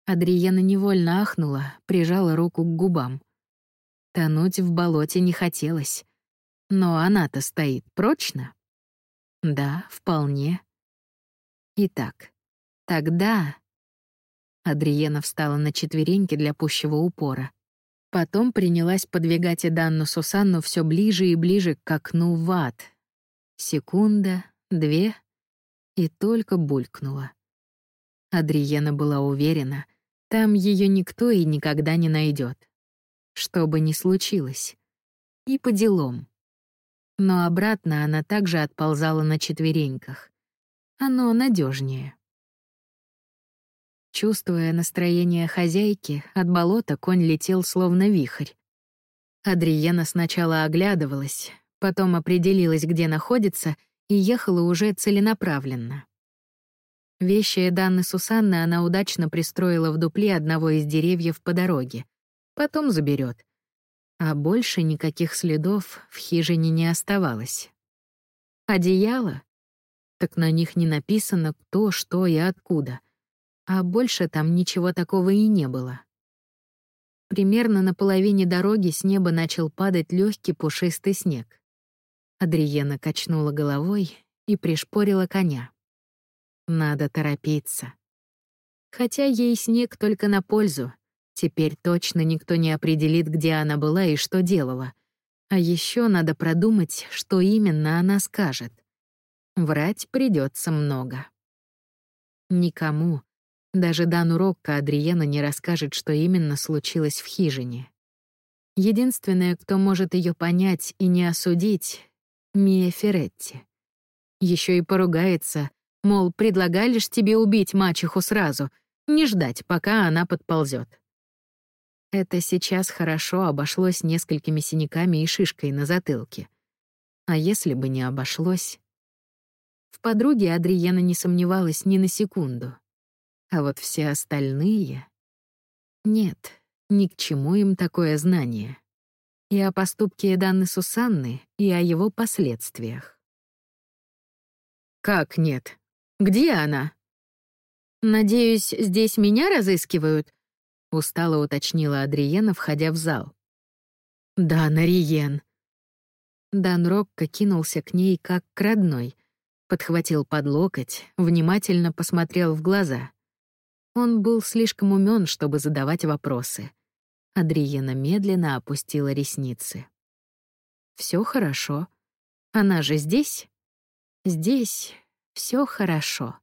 S1: Адриена невольно ахнула, прижала руку к губам. Тонуть в болоте не хотелось. Но она-то стоит прочно. Да, вполне. Итак, тогда... Адриена встала на четвереньки для пущего упора. Потом принялась подвигать Эданну Сусанну все ближе и ближе к окну в ад. Секунда, две, и только булькнула. Адриена была уверена — там ее никто и никогда не найдет. Что бы ни случилось. И по делам. Но обратно она также отползала на четвереньках. Оно надежнее. Чувствуя настроение хозяйки, от болота конь летел словно вихрь. Адриена сначала оглядывалась, потом определилась, где находится, и ехала уже целенаправленно. Вещи и данные Сусанны она удачно пристроила в дупле одного из деревьев по дороге. Потом заберет. А больше никаких следов в хижине не оставалось. Одеяло? Так на них не написано кто, что и откуда. А больше там ничего такого и не было. Примерно на половине дороги с неба начал падать легкий пушистый снег. Адриена качнула головой и пришпорила коня. Надо торопиться. Хотя ей снег только на пользу. Теперь точно никто не определит, где она была и что делала. А еще надо продумать, что именно она скажет. Врать придется много. Никому, даже Дану Рокко Адриена не расскажет, что именно случилось в хижине. Единственное, кто может ее понять и не осудить — Мия Феретти. Еще и поругается, Мол, предлагали ж тебе убить мачеху сразу, не ждать, пока она подползет. Это сейчас хорошо обошлось несколькими синяками и шишкой на затылке. А если бы не обошлось? В подруге Адриена не сомневалась ни на секунду. А вот все остальные... Нет, ни к чему им такое знание. И о поступке Эданны Сусанны, и о его последствиях. «Как нет? Где она?» «Надеюсь, здесь меня разыскивают?» — устало уточнила Адриена, входя в зал. «Да, Нариен». Дан Рокко кинулся к ней как к родной, подхватил под локоть, внимательно посмотрел в глаза. Он был слишком умен, чтобы задавать вопросы. Адриена медленно опустила ресницы. Все хорошо. Она же здесь? Здесь все хорошо.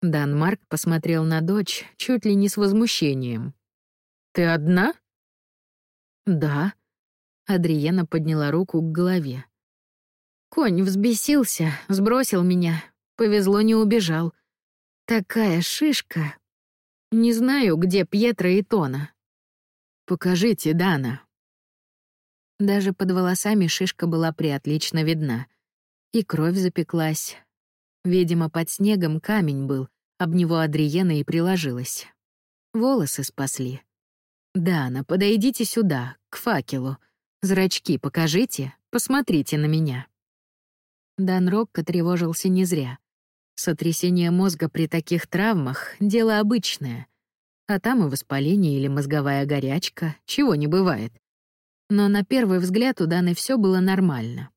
S1: Дан Марк посмотрел на дочь чуть ли не с возмущением. «Ты одна?» «Да». Адриена подняла руку к голове. Конь взбесился, сбросил меня. Повезло, не убежал. Такая шишка. Не знаю, где Пьетро и Тона. «Покажите, Дана». Даже под волосами шишка была приотлично видна. И кровь запеклась. Видимо, под снегом камень был, об него Адриена и приложилась. Волосы спасли. «Дана, подойдите сюда, к факелу. Зрачки покажите, посмотрите на меня». Дан Рокко тревожился не зря. Сотрясение мозга при таких травмах — дело обычное. А там и воспаление или мозговая горячка, чего не бывает. Но на первый взгляд у Даны все было нормально.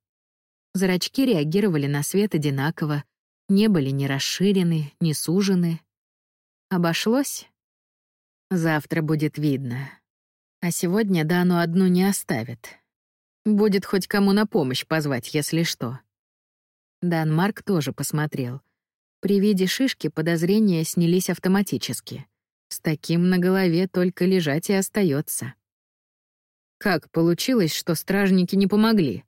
S1: Зрачки реагировали на свет одинаково, не были ни расширены, ни сужены. Обошлось? Завтра будет видно. А сегодня Дану одну не оставят. Будет хоть кому на помощь позвать, если что. Дан Марк тоже посмотрел. При виде шишки подозрения снялись автоматически. С таким на голове только лежать и остается. Как получилось, что стражники не помогли?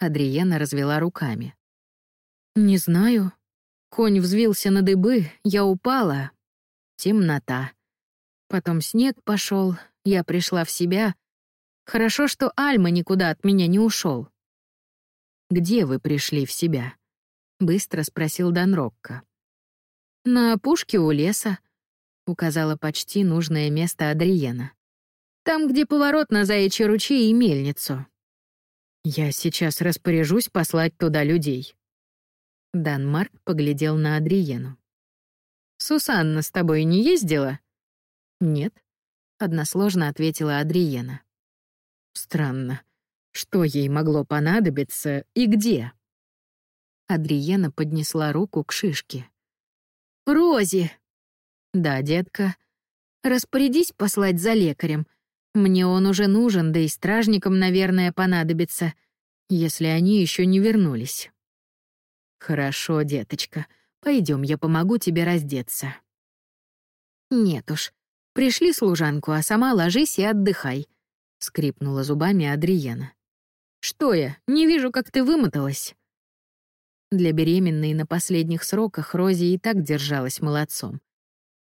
S1: Адриена развела руками. «Не знаю. Конь взвился на дыбы, я упала. Темнота. Потом снег пошел, я пришла в себя. Хорошо, что Альма никуда от меня не ушел. «Где вы пришли в себя?» — быстро спросил Дан Рокко. «На опушке у леса», — указала почти нужное место Адриена. «Там, где поворот на Заячий ручей и мельницу». «Я сейчас распоряжусь послать туда людей», Дан Марк поглядел на Адриену. «Сусанна с тобой не ездила?» «Нет», — односложно ответила Адриена. «Странно. Что ей могло понадобиться и где?» Адриена поднесла руку к шишке. «Рози!» «Да, детка. Распорядись послать за лекарем. Мне он уже нужен, да и стражникам, наверное, понадобится, если они еще не вернулись». «Хорошо, деточка. Пойдем, я помогу тебе раздеться». «Нет уж. Пришли служанку, а сама ложись и отдыхай», — скрипнула зубами Адриена. «Что я? Не вижу, как ты вымоталась». Для беременной на последних сроках Рози и так держалась молодцом.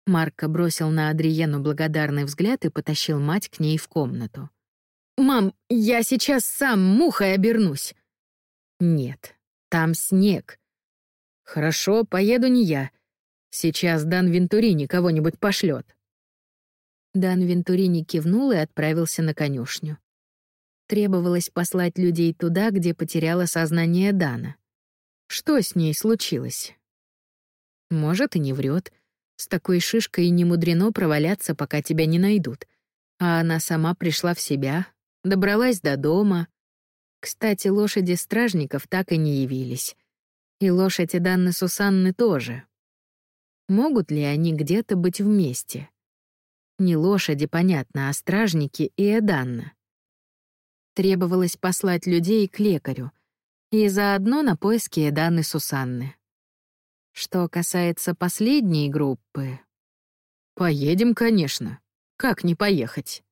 S1: Марко бросил на Адриену благодарный взгляд и потащил мать к ней в комнату. «Мам, я сейчас сам мухой обернусь». «Нет, там снег. «Хорошо, поеду не я. Сейчас Дан Вентурини кого-нибудь пошлет. Дан Вентурини кивнул и отправился на конюшню. Требовалось послать людей туда, где потеряла сознание Дана. Что с ней случилось? Может, и не врет. С такой шишкой не мудрено проваляться, пока тебя не найдут. А она сама пришла в себя, добралась до дома. Кстати, лошади стражников так и не явились. И лошади Данны Сусанны тоже. Могут ли они где-то быть вместе? Не лошади, понятно, а стражники и Эданна. Требовалось послать людей к лекарю и заодно на поиски Эданны Сусанны. Что касается последней группы... Поедем, конечно. Как не поехать?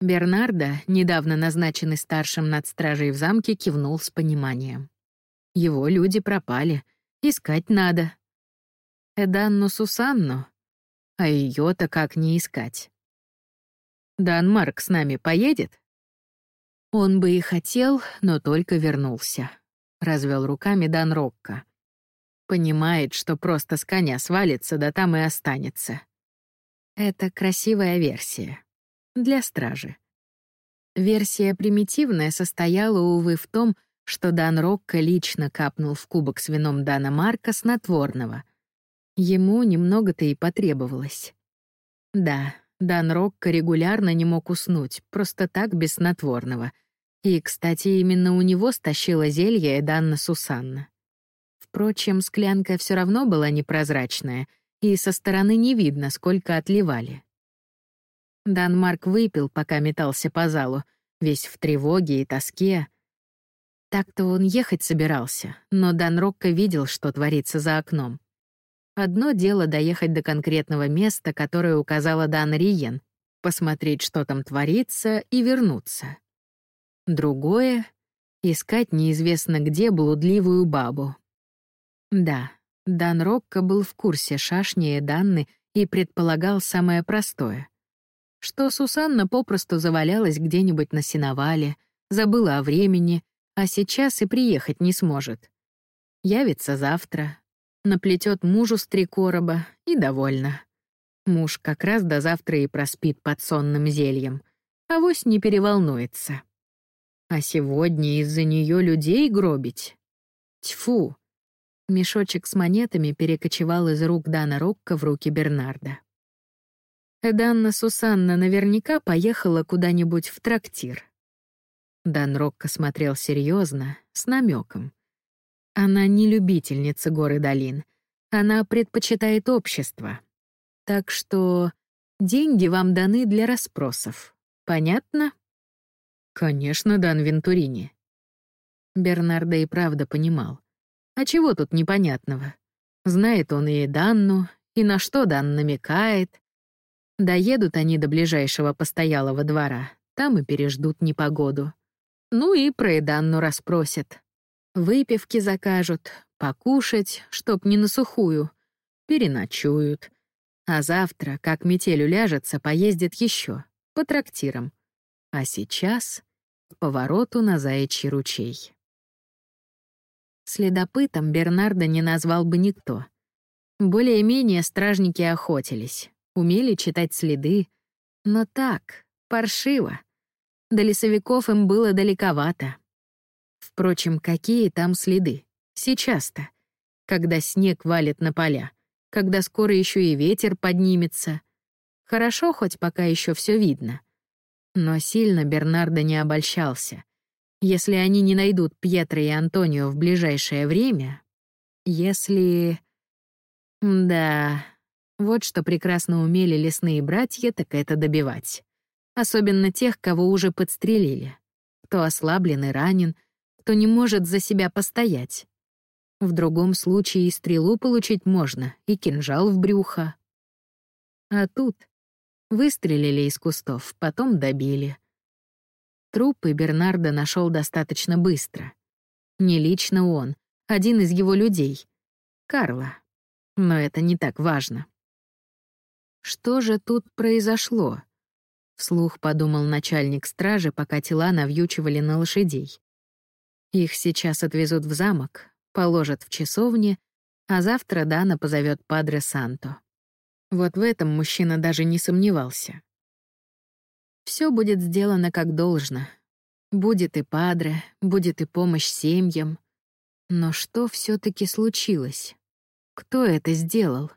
S1: Бернардо, недавно назначенный старшим над стражей в замке, кивнул с пониманием. Его люди пропали. Искать надо. Эданну Сусанну? А ее то как не искать? Дан Марк с нами поедет? Он бы и хотел, но только вернулся. Развел руками Дан Рокко. Понимает, что просто с коня свалится, да там и останется. Это красивая версия. Для стражи. Версия примитивная состояла, увы, в том, что Дан Рокко лично капнул в кубок с вином Дана Марка снотворного. Ему немного-то и потребовалось. Да, Дан Рокко регулярно не мог уснуть, просто так, без снотворного. И, кстати, именно у него стащила зелье Данна Сусанна. Впрочем, склянка все равно была непрозрачная, и со стороны не видно, сколько отливали. Дан Марк выпил, пока метался по залу, весь в тревоге и тоске. Так-то он ехать собирался, но Дан Рокко видел, что творится за окном. Одно дело доехать до конкретного места, которое указала Дан Риен, посмотреть, что там творится, и вернуться. Другое — искать неизвестно где блудливую бабу. Да, Дан Рокко был в курсе шашни и Данны и предполагал самое простое — что Сусанна попросту завалялась где-нибудь на сеновале, забыла о времени, а сейчас и приехать не сможет. Явится завтра, наплетет мужу с три короба и довольна. Муж как раз до завтра и проспит под сонным зельем, а вось не переволнуется. А сегодня из-за нее людей гробить? Тьфу! Мешочек с монетами перекочевал из рук Дана Рокко в руки Бернарда. Данна Сусанна наверняка поехала куда-нибудь в трактир. Дан Рокко смотрел серьезно, с намеком. Она не любительница горы долин. Она предпочитает общество. Так что деньги вам даны для расспросов. Понятно? Конечно, Дан Вентурини. Бернардо и правда понимал. А чего тут непонятного? Знает он и Данну, и на что Дан намекает, Доедут они до ближайшего постоялого двора, там и переждут непогоду. Ну и про Эданну расспросят. Выпивки закажут, покушать, чтоб не на сухую. Переночуют. А завтра, как метель уляжется, поездит еще по трактирам. А сейчас — к повороту на Заячий ручей. Следопытом Бернарда не назвал бы никто. Более-менее стражники охотились, умели читать следы, но так, паршиво. До лесовиков им было далековато. Впрочем, какие там следы? Сейчас-то. Когда снег валит на поля, когда скоро еще и ветер поднимется. Хорошо, хоть пока еще все видно. Но сильно Бернардо не обольщался. Если они не найдут Пьетро и Антонио в ближайшее время... Если... Да, вот что прекрасно умели лесные братья, так это добивать. Особенно тех, кого уже подстрелили. Кто ослаблен и ранен, кто не может за себя постоять. В другом случае и стрелу получить можно, и кинжал в брюхо. А тут выстрелили из кустов, потом добили. Трупы Бернарда нашел достаточно быстро. Не лично он, один из его людей. Карла. Но это не так важно. Что же тут произошло? Вслух подумал начальник стражи, пока тела навьючивали на лошадей. Их сейчас отвезут в замок, положат в часовне, а завтра Дана позовет Падре Санто. Вот в этом мужчина даже не сомневался. Все будет сделано как должно. Будет и Падре, будет и помощь семьям. Но что все таки случилось? Кто это сделал?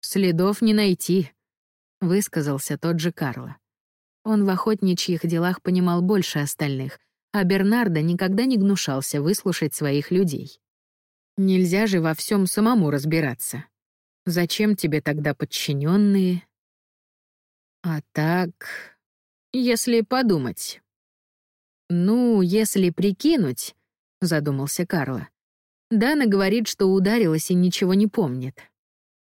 S1: «Следов не найти», — высказался тот же Карло. Он в охотничьих делах понимал больше остальных, а Бернардо никогда не гнушался выслушать своих людей. Нельзя же во всем самому разбираться. Зачем тебе тогда подчиненные? А так, если подумать. Ну, если прикинуть, задумался Карло. Дана говорит, что ударилась и ничего не помнит.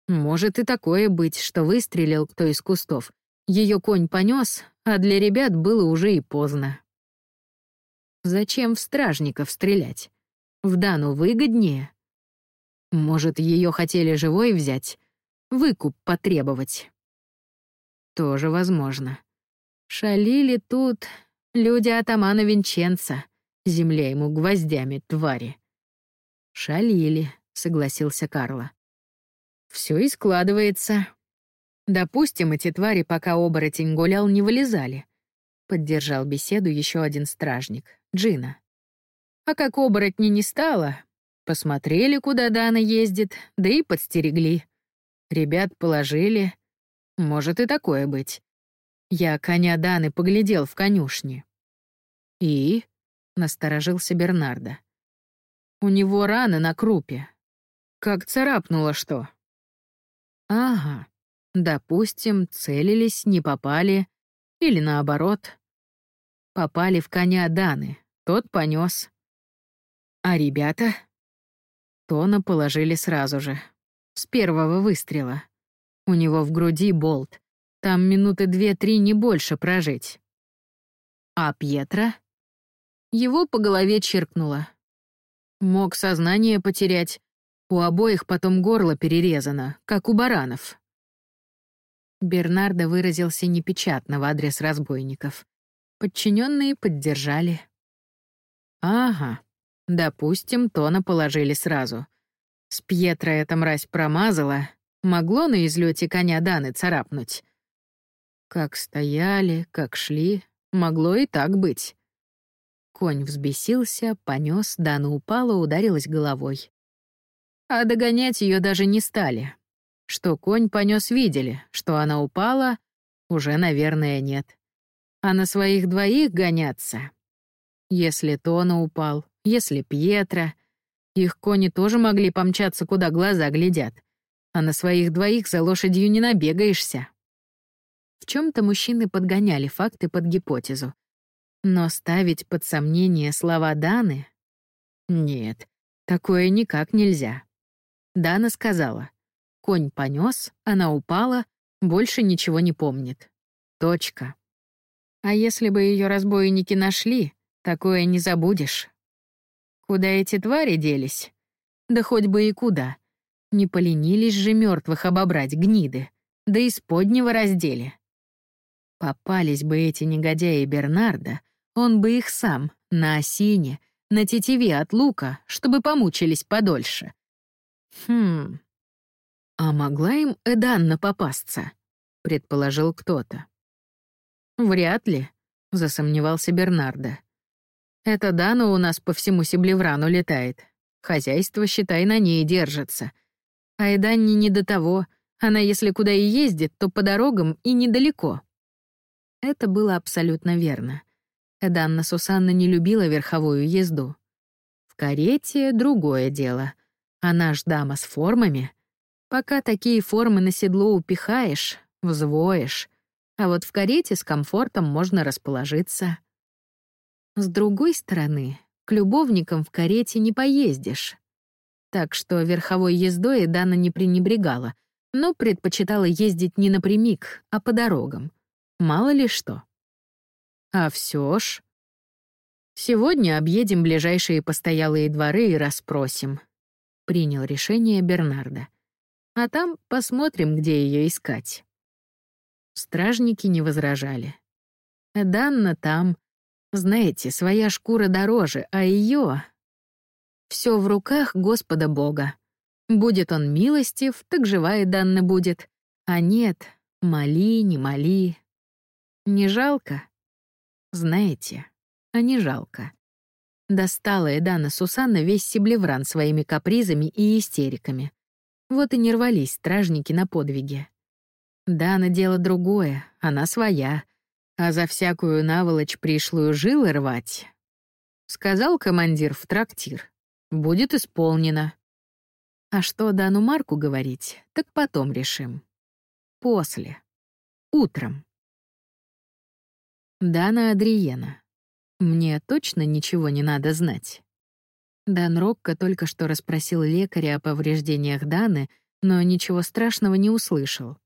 S1: Может и такое быть, что выстрелил кто из кустов. Ее конь понес, а для ребят было уже и поздно. Зачем в стражников стрелять? В Дану выгоднее? Может, ее хотели живой взять? Выкуп потребовать? Тоже возможно. Шалили тут, Люди атамана Винченца. Земля ему гвоздями, твари. Шалили, согласился Карло. Все и складывается. Допустим, эти твари, пока оборотень гулял, не вылезали. Поддержал беседу еще один стражник, Джина. А как оборотни не стало, посмотрели, куда Дана ездит, да и подстерегли. Ребят положили. Может и такое быть. Я коня Даны поглядел в конюшне. «И?» — насторожился Бернардо. «У него раны на крупе. Как царапнуло что?» «Ага. Допустим, целились, не попали. Или наоборот. Попали в коня Даны. Тот понес. А ребята? Тона положили сразу же. С первого выстрела. У него в груди болт. Там минуты две-три не больше прожить. А Пьетро? Его по голове чиркнуло. Мог сознание потерять. У обоих потом горло перерезано, как у баранов. Бернардо выразился непечатно в адрес разбойников. Подчиненные поддержали. Ага, допустим, Тона положили сразу. С Пьетро эта мразь промазала, могло на излете коня Даны царапнуть. Как стояли, как шли, могло и так быть. Конь взбесился, понес, Дана упала, ударилась головой. А догонять ее даже не стали. Что конь понес, видели, что она упала, уже, наверное, нет. А на своих двоих гоняться. Если Тона упал, если Пьетро, их кони тоже могли помчаться, куда глаза глядят. А на своих двоих за лошадью не набегаешься. В чем то мужчины подгоняли факты под гипотезу. Но ставить под сомнение слова Даны? Нет, такое никак нельзя. Дана сказала. Конь понес, она упала, больше ничего не помнит. Точка. А если бы ее разбойники нашли, такое не забудешь. Куда эти твари делись? Да хоть бы и куда. Не поленились же мертвых обобрать гниды, да из поднего раздели. Попались бы эти негодяи Бернарда, он бы их сам, на осине, на тетиве от лука, чтобы помучились подольше. Хм. А могла им Эданна попасться? предположил кто-то. Вряд ли, засомневался Бернардо. Эта Дана у нас по всему Сиблеврану летает. Хозяйство, считай, на ней держится. А Эданне не до того. Она, если куда и ездит, то по дорогам и недалеко. Это было абсолютно верно. Эданна Сусанна не любила верховую езду. В карете — другое дело. Она ж дама с формами. Пока такие формы на седло упихаешь, взвоешь. А вот в карете с комфортом можно расположиться. С другой стороны, к любовникам в карете не поездишь. Так что верховой ездой Дана не пренебрегала, но предпочитала ездить не напрямик, а по дорогам. Мало ли что. А все ж... Сегодня объедем ближайшие постоялые дворы и расспросим. Принял решение Бернарда. А там посмотрим, где ее искать. Стражники не возражали. Данна там. Знаете, своя шкура дороже, а ее... Все в руках Господа Бога. Будет он милостив, так живая Данна будет. А нет, моли, не моли, не жалко? Знаете, а не жалко. Достала Эдана Сусанна весь Сиблевран своими капризами и истериками. Вот и не рвались стражники на подвиги. Дана дело другое, она своя, а за всякую наволочь пришлую жилы рвать. Сказал командир в трактир. Будет исполнено. А что Дану Марку говорить, так потом решим. После. Утром. Дана Адриена. Мне точно ничего не надо знать. Дан Рокко только что расспросил лекаря о повреждениях Даны, но ничего страшного не услышал.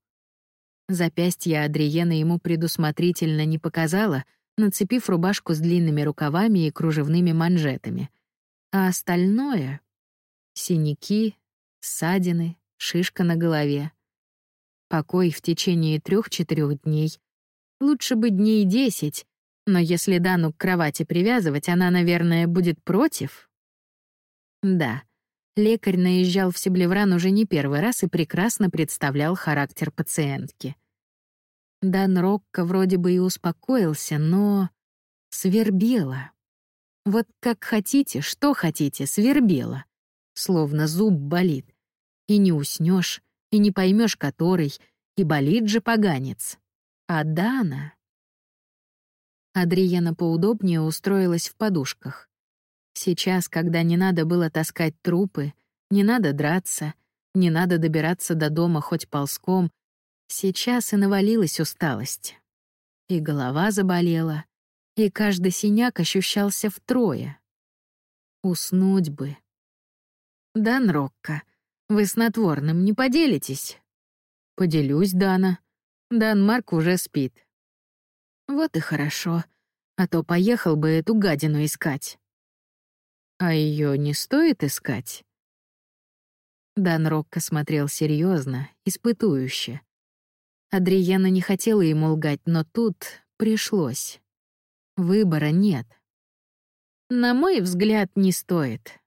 S1: Запястье Адриена ему предусмотрительно не показала, нацепив рубашку с длинными рукавами и кружевными манжетами. А остальное — синяки, ссадины, шишка на голове. Покой в течение трех-четырех дней, Лучше бы дней десять, Но если Дану к кровати привязывать, она, наверное, будет против? Да, лекарь наезжал в Себлевран уже не первый раз и прекрасно представлял характер пациентки. Дан Рокко вроде бы и успокоился, но... Свербело. Вот как хотите, что хотите, свербело. Словно зуб болит. И не уснешь, и не поймешь, который, и болит же поганец. А Дана... Адриена поудобнее устроилась в подушках. Сейчас, когда не надо было таскать трупы, не надо драться, не надо добираться до дома хоть ползком, сейчас и навалилась усталость. И голова заболела, и каждый синяк ощущался втрое. Уснуть бы. «Дан Рокко, вы снотворным не поделитесь?» «Поделюсь, Дана. Дан Марк уже спит». «Вот и хорошо, а то поехал бы эту гадину искать». «А ее не стоит искать?» Дан Рокко смотрел серьезно, испытующе. Адриена не хотела ему лгать, но тут пришлось. Выбора нет. На мой взгляд, не стоит.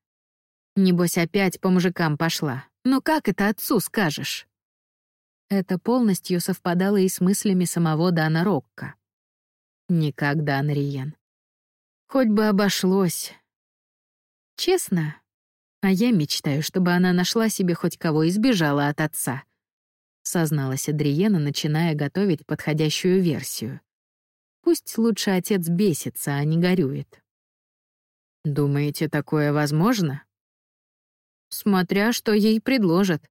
S1: Небось, опять по мужикам пошла. Но как это отцу скажешь? Это полностью совпадало и с мыслями самого Дана Рокко. Никогда, Анриен. Хоть бы обошлось. Честно, а я мечтаю, чтобы она нашла себе хоть кого и сбежала от отца. Созналась Адриена, начиная готовить подходящую версию. Пусть лучше отец бесится, а не горюет. Думаете, такое возможно? Смотря, что ей предложат.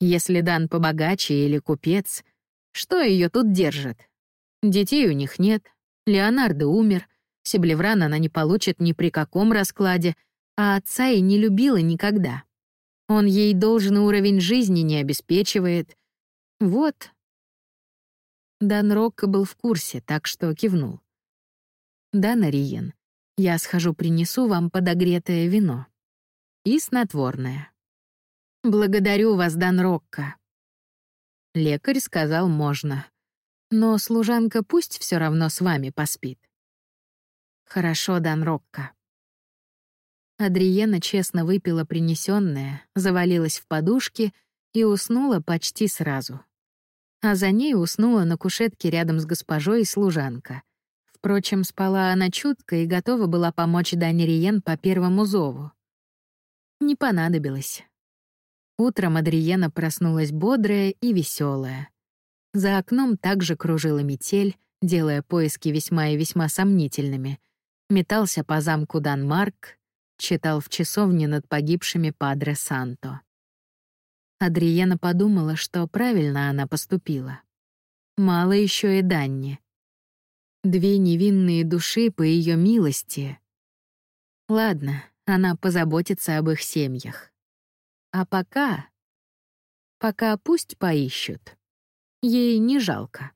S1: Если Дан побогаче или купец, что ее тут держит? Детей у них нет, Леонардо умер, Себлевран она не получит ни при каком раскладе, а отца и не любила никогда. Он ей должный уровень жизни не обеспечивает. Вот. Дан Рокко был в курсе, так что кивнул. «Да, Нариен, я схожу принесу вам подогретое вино. И снотворное». «Благодарю вас, Дан Рокко». Лекарь сказал, можно. Но служанка пусть все равно с вами поспит. Хорошо, Дан Рокко. Адриена честно выпила принесенное, завалилась в подушки и уснула почти сразу. А за ней уснула на кушетке рядом с госпожой и служанка. Впрочем, спала она чутко и готова была помочь Дане Риен по первому зову. Не понадобилось. Утром Адриена проснулась бодрая и веселая. За окном также кружила метель, делая поиски весьма и весьма сомнительными. Метался по замку Данмарк, читал в часовне над погибшими Падре Санто. Адриена подумала, что правильно она поступила. Мало еще и Данни. Две невинные души по ее милости. Ладно, она позаботится об их семьях. А пока... Пока пусть поищут. Ей не жалко.